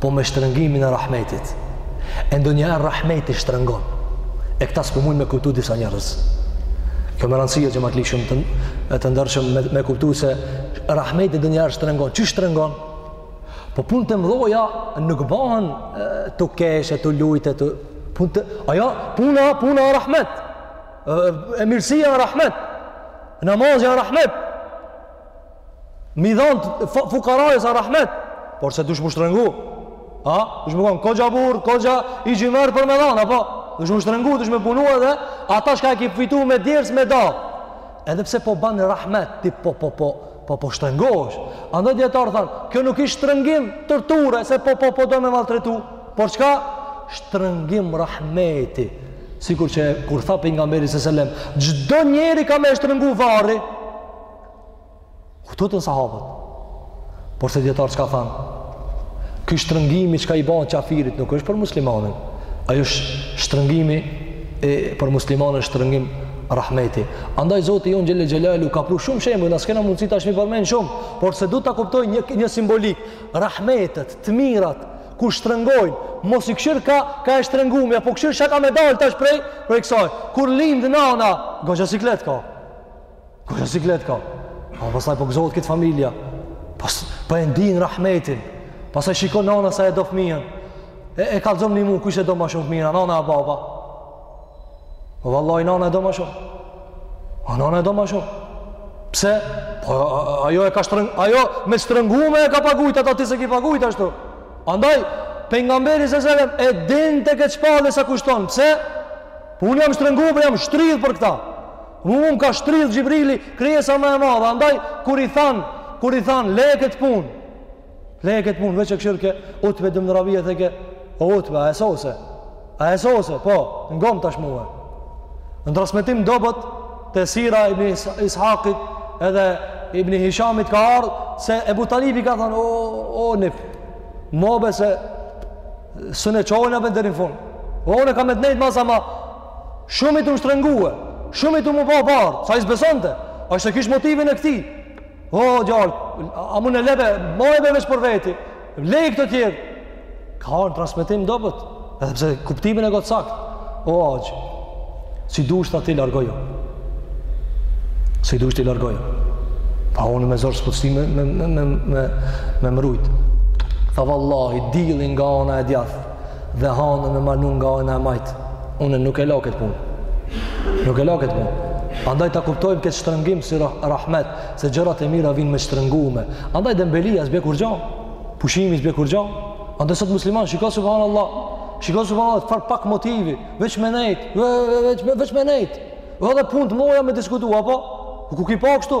po me shtrëngimin e rahmetit. E ndonjëherë rahmeti shtrëngon. E këta s'po mund me kuptu disa njerëz. Kjo me rëndësi e xhematli shumë të, të ndershëm me, me kuptu se rahmeti ndonjëherë shtrëngon. Qysh shtrëngon? Po punë të mdhaja nuk bëhen tu keshë, tu lujtë, tu... Punë të... Ajo, puna, puna a rahmet. E mirësi a rahmet. Namazi a rahmet. Mi dhon fukarasë a rahmet, porse dush m'u shtrëngu. A, dush me konë, goxha burrë, goxha i xhymert për me dhon, apo? Dush m'u shtrëngu, dush me punu edhe, ata çka e ki fitu me djersë me da. Edhe pse po banë rahmet, ti po, po, po, po, po shtrëngohesh. Andaj dijetarët thanë, kjo nuk është shtrëngim torture, se po, po, po do me maltretu. Por çka? Shtrëngim rahmeti. Sikur që kur tha pejgamberi s.a.s., çdo njeri ka me shtrëngu varri, U tutën sahabët? Porse dijetarët çka thanë? Ky shtrëngim çka i banë qafirit nuk është për muslimanin. Ajo është shtrëngimi e për muslimanin shtrëngim rahmeti. Andaj Zoti jonë Xhele Xhelaluhu ka pru shumë shembuj, na s'kena mundësi tash m'i përmend shumë, porse du ta kuptoni një, një simbolikë. Rahmetet, të mirat, kur shtrëngojnë, mos i kshyr ka, ka e shtrëngumja, po kshyr çka ka me dalë tash prej, prej kësaj. Kur lind nana, goxha siklet ka. Goxha siklet ka. Po pastaj po gëzohet krejt familja. Pas po e ndin rahmetin. Pastaj shikon nana sa e do fëmijën. E e kallzon ti mu kush e do më shumë fëmijën, nana apo baba. Po vallahi nana e do më shumë. Po nana e do më shumë. Pse? Po ajo e ka shtrëng, ajo me shtrëngume e ka pagujt ata ti s'e ki pagujt ashtu. Andaj pejgamberi s.a.s. e dinte këtë shpallje sa kushton. Pse? Po unë jam shtrënguar, jam shtrydh për këtë. Mua më ka shtridh Xhibrili krijesa më e madhe, andaj kur i than, kur i than le këtë punë. Le këtë punë, veç e kshirke Utbe bin Rabia, thojke o Utbe, a e sose. A e sose, po, ngom tash mua. Në transmetim dobët te Sira ibn Ishaqit edhe ibn Hishamit ka ardhur se Ebu Talibi ka thënë o o nip. Mo be se s'na e çojnë apo deri në fund. Unë kam me t'nejt mas, ama Shumë i tu m'shtrëngue, shumë i tu m'u ba barrë, se ai s'besonte, ai s'e kish motivin e këtij. O, djalë, aman le be, maje be veç për veti, leji këta tjerë. Ka ardh në transmetim dobët, edhe pse kuptimin e ka t'saktë. O, axhë, si dush ti largoju. Si dush ti largoju. Po unë me zor s'po t'shti me, me, me, me, me mrojtë. Tha vallahi, dillin nga ana e djathtë, dhe hanën me ma vnu nga ana e majtë. Unë nuk e la këtë punë. Nuk e la këtë punë. Andaj ta kuptojmë këtë shtrëngim si rahmet, se gjërat e mira vijnë me shtrëngume. Andaj dembelia s'bje kurgja. Pushimi s'bje kurgja. Andaj sot musliman shiko subhanallah. Shiko subhanallah far pak motivi, veç me nejt, veç me veç me nejt. Edhe punët e mia me diskutu, a, po ku ki pa kështu?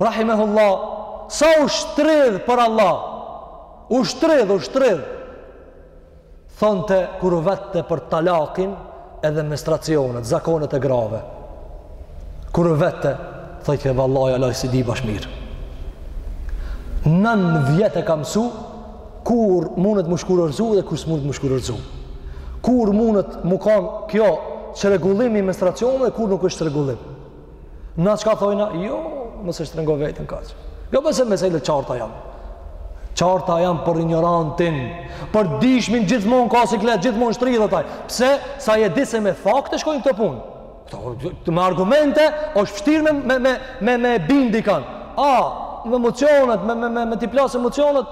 Rahimehullah, sa u shtridh për Allah. U shtridh, u shtridh. Thonte kur u vette për talakin edhe menstruacionet, zakonet e grave. Kur u vette, thojke vallahi, ala s'i di bash mirë. Nan vjet e kam msu, kur mundet m'u shkurorëzu dhe kur s'mundet m'u shkurorëzu. Kur mundet m'u kan kjo çrregullim i menstruacioneve dhe kur nuk është çrregullim. Na çka thojna? Jo, mos e shtrëngo veten kaq. Jo be se meselet qarta janë. Qarta janë për injorantin, për dishmin gjithmonë ka siklet, gjithmonë shtridhet ai. Pse? Se ai e di se me fakte shkojnë këto punë. Këto, me argumente, është fështirë me, me, me, me, me bind dikan. A, me emocionet, me, me, me, me t'i plasë emocionet,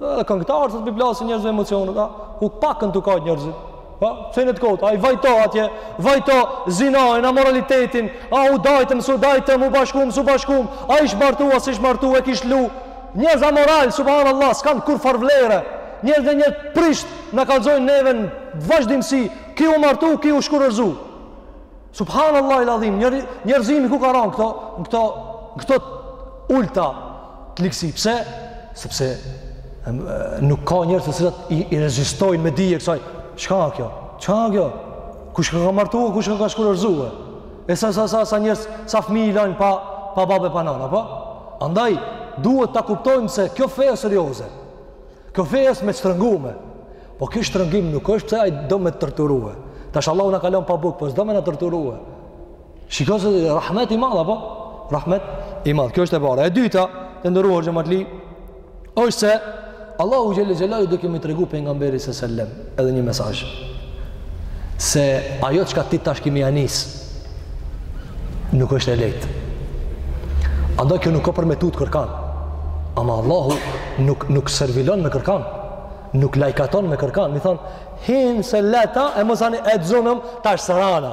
Edhe këngëtarët sot p'i plasin njerëzve emocionet, a, u plakën tu kajt njerëzit. Po, sene të kot, ai vajto atje, vajto zinajn, amoralitetin, a u dajtëm, s'u dajtëm, u bashkum, s'u bashkum, a ish martu, a s'ish martu, e kish lu. Njerëz amoral, subhanallah, s'kanë kurfar vlere. Njerëz dhe njerëz t'prisht, na kallzojnë neve në vazhdimësi, ki u martu, ki u shkurorëzu. Subhanallahu eladhim, njerëzimi ku ka ranë këto, këto këto ulta të ligësi. Pse? Sepse nuk ka njerëz të cilët i, i rezistojnë me dije kësaj. Çka ka kjo? Çka ka kjo? Kush ka martu, kush ka shkurorzue? E sa sa sa sa njerëz, sa fëmijë lajn pa pa babë pa nanë, po? Andaj duhet ta kuptojmë se kjo fe është serioze. Kjo fe është me shtrëngime. Po ky shtrëngim nuk është se ai do me torturue. Tash Allahu na ka lan pa bukë, po s'do me na torturue. Shiko se rahmet i madh apo rahmet i madh. Kjo është e para. E dyta, të nderuar xhematli, është se Allahu xhele xhelaluhu duke mi tregu pejgamberit sallallahu edhe një mesazh se ajo çka ti tash ke me e nis nuk është e lehtë. Andaj kjo nuk ka për me tut kërkan. Ama Allahu nuk nuk servilon me kërkan. Nuk lajkaton me kërkan. Me i than, "Hin se e lehtë e me thanë e zunëm tash s'rana."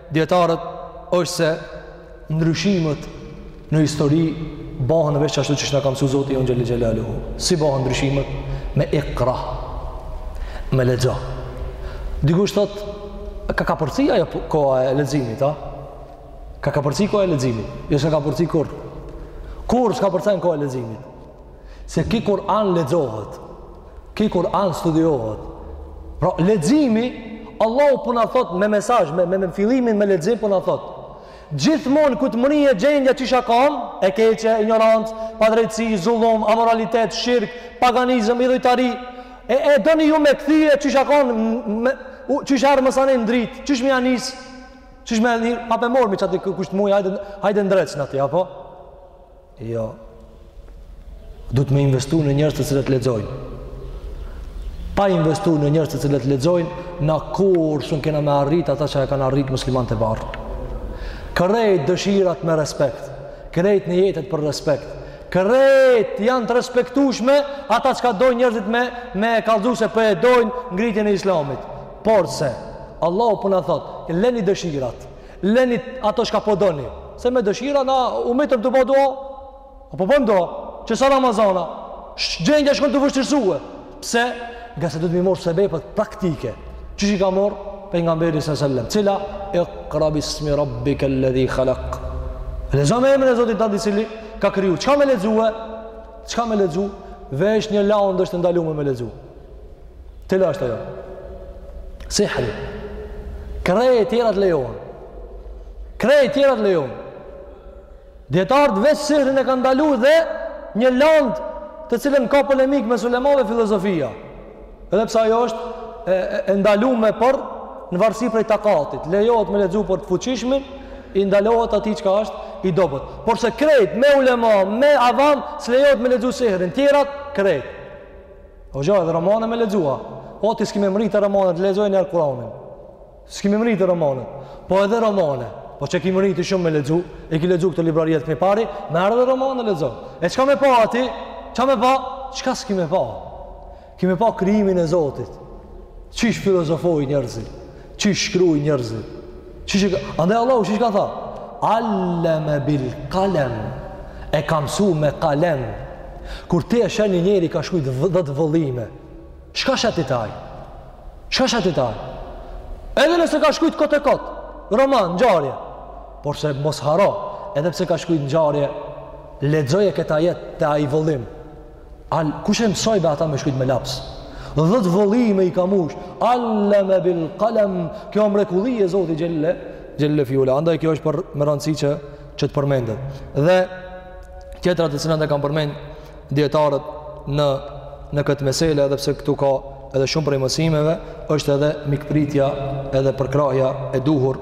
Dijetarët është se ndryshimet në histori bëhen veç ashtu qysh na ka msu Zoti jonë xhele xhelaluhu. Si bëhen ndryshimet? Me ikra, me lexo. Dikush thot, ka kapërcy ajo koha e leximit, a? Ka kapërcy koha e leximit? Jo s'ka kapërcy kurrë. Kurrë s'kapërcen koha e leximit? Se ky Kur'an lexohet. Ky Kur'an studiohet. Pra leximi Allahu po na thot me mesazh, me me, me fillimin me lexim po na thot. Gjithmonë kur të mrrijë gjendja qysh a kan, e keqe, injorancë, padrejtësi, zullum, amoralitet, shirk, paganizëm, idhujtari, e, e doni ju me kthy qysh a kan, me, u, qysh a ardh masanej në dritë, qysh me ia nis, qysh me ni, apo po marrmi që aty kështu muj, hajde, hajde ndreqne aty, apo? Jo. Duhet me investu në njerëz të cilët lexojnë. Pa investu në njerëz të cilët lexojnë, na kurrë s'un kena me arrit ata që e kanë arrit muslimanët e parë. Krejt dëshirat me respekt, krejt nijetet për respekt, krejt janë të respektushme ata çka dojnë njerëzit me, me e kallzu se po e dojnë ngritjen e islamit. Porse, Allahu po na thotë, leni dëshirat, Leni ato çka po doni. Se me dëshira na u mytëm tu bo dua. A po bëjmë dua. Qe sa Ramazana. Gjendja shkon tu u vështirësue. Pse? Ngase duhet mi marrë sebepet praktike. Qysh i ka marrë pejgamberi sallallahu alejhi ve sellem. Cila? Ikra bismi rabbikelledhi khalak. Lexo me emrin e Zotit tat i cili ka kriju. Çka me lexue? Çka me lexue? Veç një landë është ndalume me lexue. Cila është ajo? Sihri. Krejt tjerat lejohen. Krejt tjerat lejohen. Dijetarët veç sihrin e kanë ndalu dhe një land të cilën ka polemikë mes ulemave filozofia. Edhe pse ajo është e, e, e ndalu mirëpo në varësi prej takatit. Lejohet me lexu për të fuqishmin, i ndalohet atij çka është i dobët. Porse krejt, me ulema, me avam, s'lejohet me lexu sihrin. Tjerat, krejt. Hoxhë, edhe romane me lexu a? O ti s'kemi mrri te romanet, lexo njëherë Kuranin. S'kemi mrri te romanet. Po edhe romane. Po qe ki mrri ti shumë me lexu, e ki lexu këto librat ke me pare, merr edhe romane lexo. E çka me pa aty? Çka me pa? Çka s'ki me pa? Ki me pa krijimin e Zotit. Qysh filozofojn njerëzit? Qysh shkrujn njerëzit? Qysh i ka, andaj Allahu qysh ka tha? Alleme bil kalem, e ka mësu me kalem. Kur ti e sheh një njeri ka shkrujt dhetë vëllime, çka sheh ti te ai? Çka sheh ti te ai? Edhe nëse ka shkrujt kot e kot, roman, ngjarje, por se mos harro, edhe pse ka shkrujt ngjarje, lexoje këtë ajet te ai vëllim, Al, kush e mësoi be ata me shkrujt me laps? Dhetë vëllime i ka mbush. Alleme bil kalem. Kjo mrekulli e Zotit xhelle, xhelle fi ula. Andaj kjo është pra me rëndësi që, që të përmendet. Dhe tjetra të cilën e kanë përmend dijetarët në, në këtë mesele, edhe pse këtu ka edhe shumë prej mësimeve, është edhe mikpritja edhe përkrahja e duhur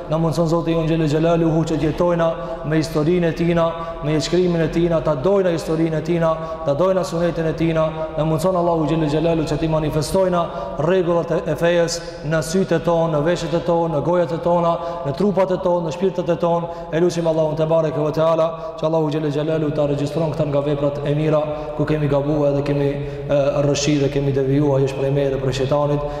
Na mundëson Zoti jonë xhelle xhelaluhu që t'jetojna me historinë e tina, me jetëshkrimin e tina, ta dojna historinë e tina, ta dojna sunetin e tina, na mundëson Allahu xhelle xhelaluhu që t'i manifestojna rregullat e fejes në sytë e tonë, në veshët e tonë, në gojat e tona, në trupat e tonë, në shpirtat e tonë, e lusim Allahun tebareke ve teala, që Allahu xhelle xhelaluhu ta regjistron këta nga veprat e mira, ku kemi gabua dhe kemi rrëshqit, kemi devijua, është prej meje dhe prej shejtanit,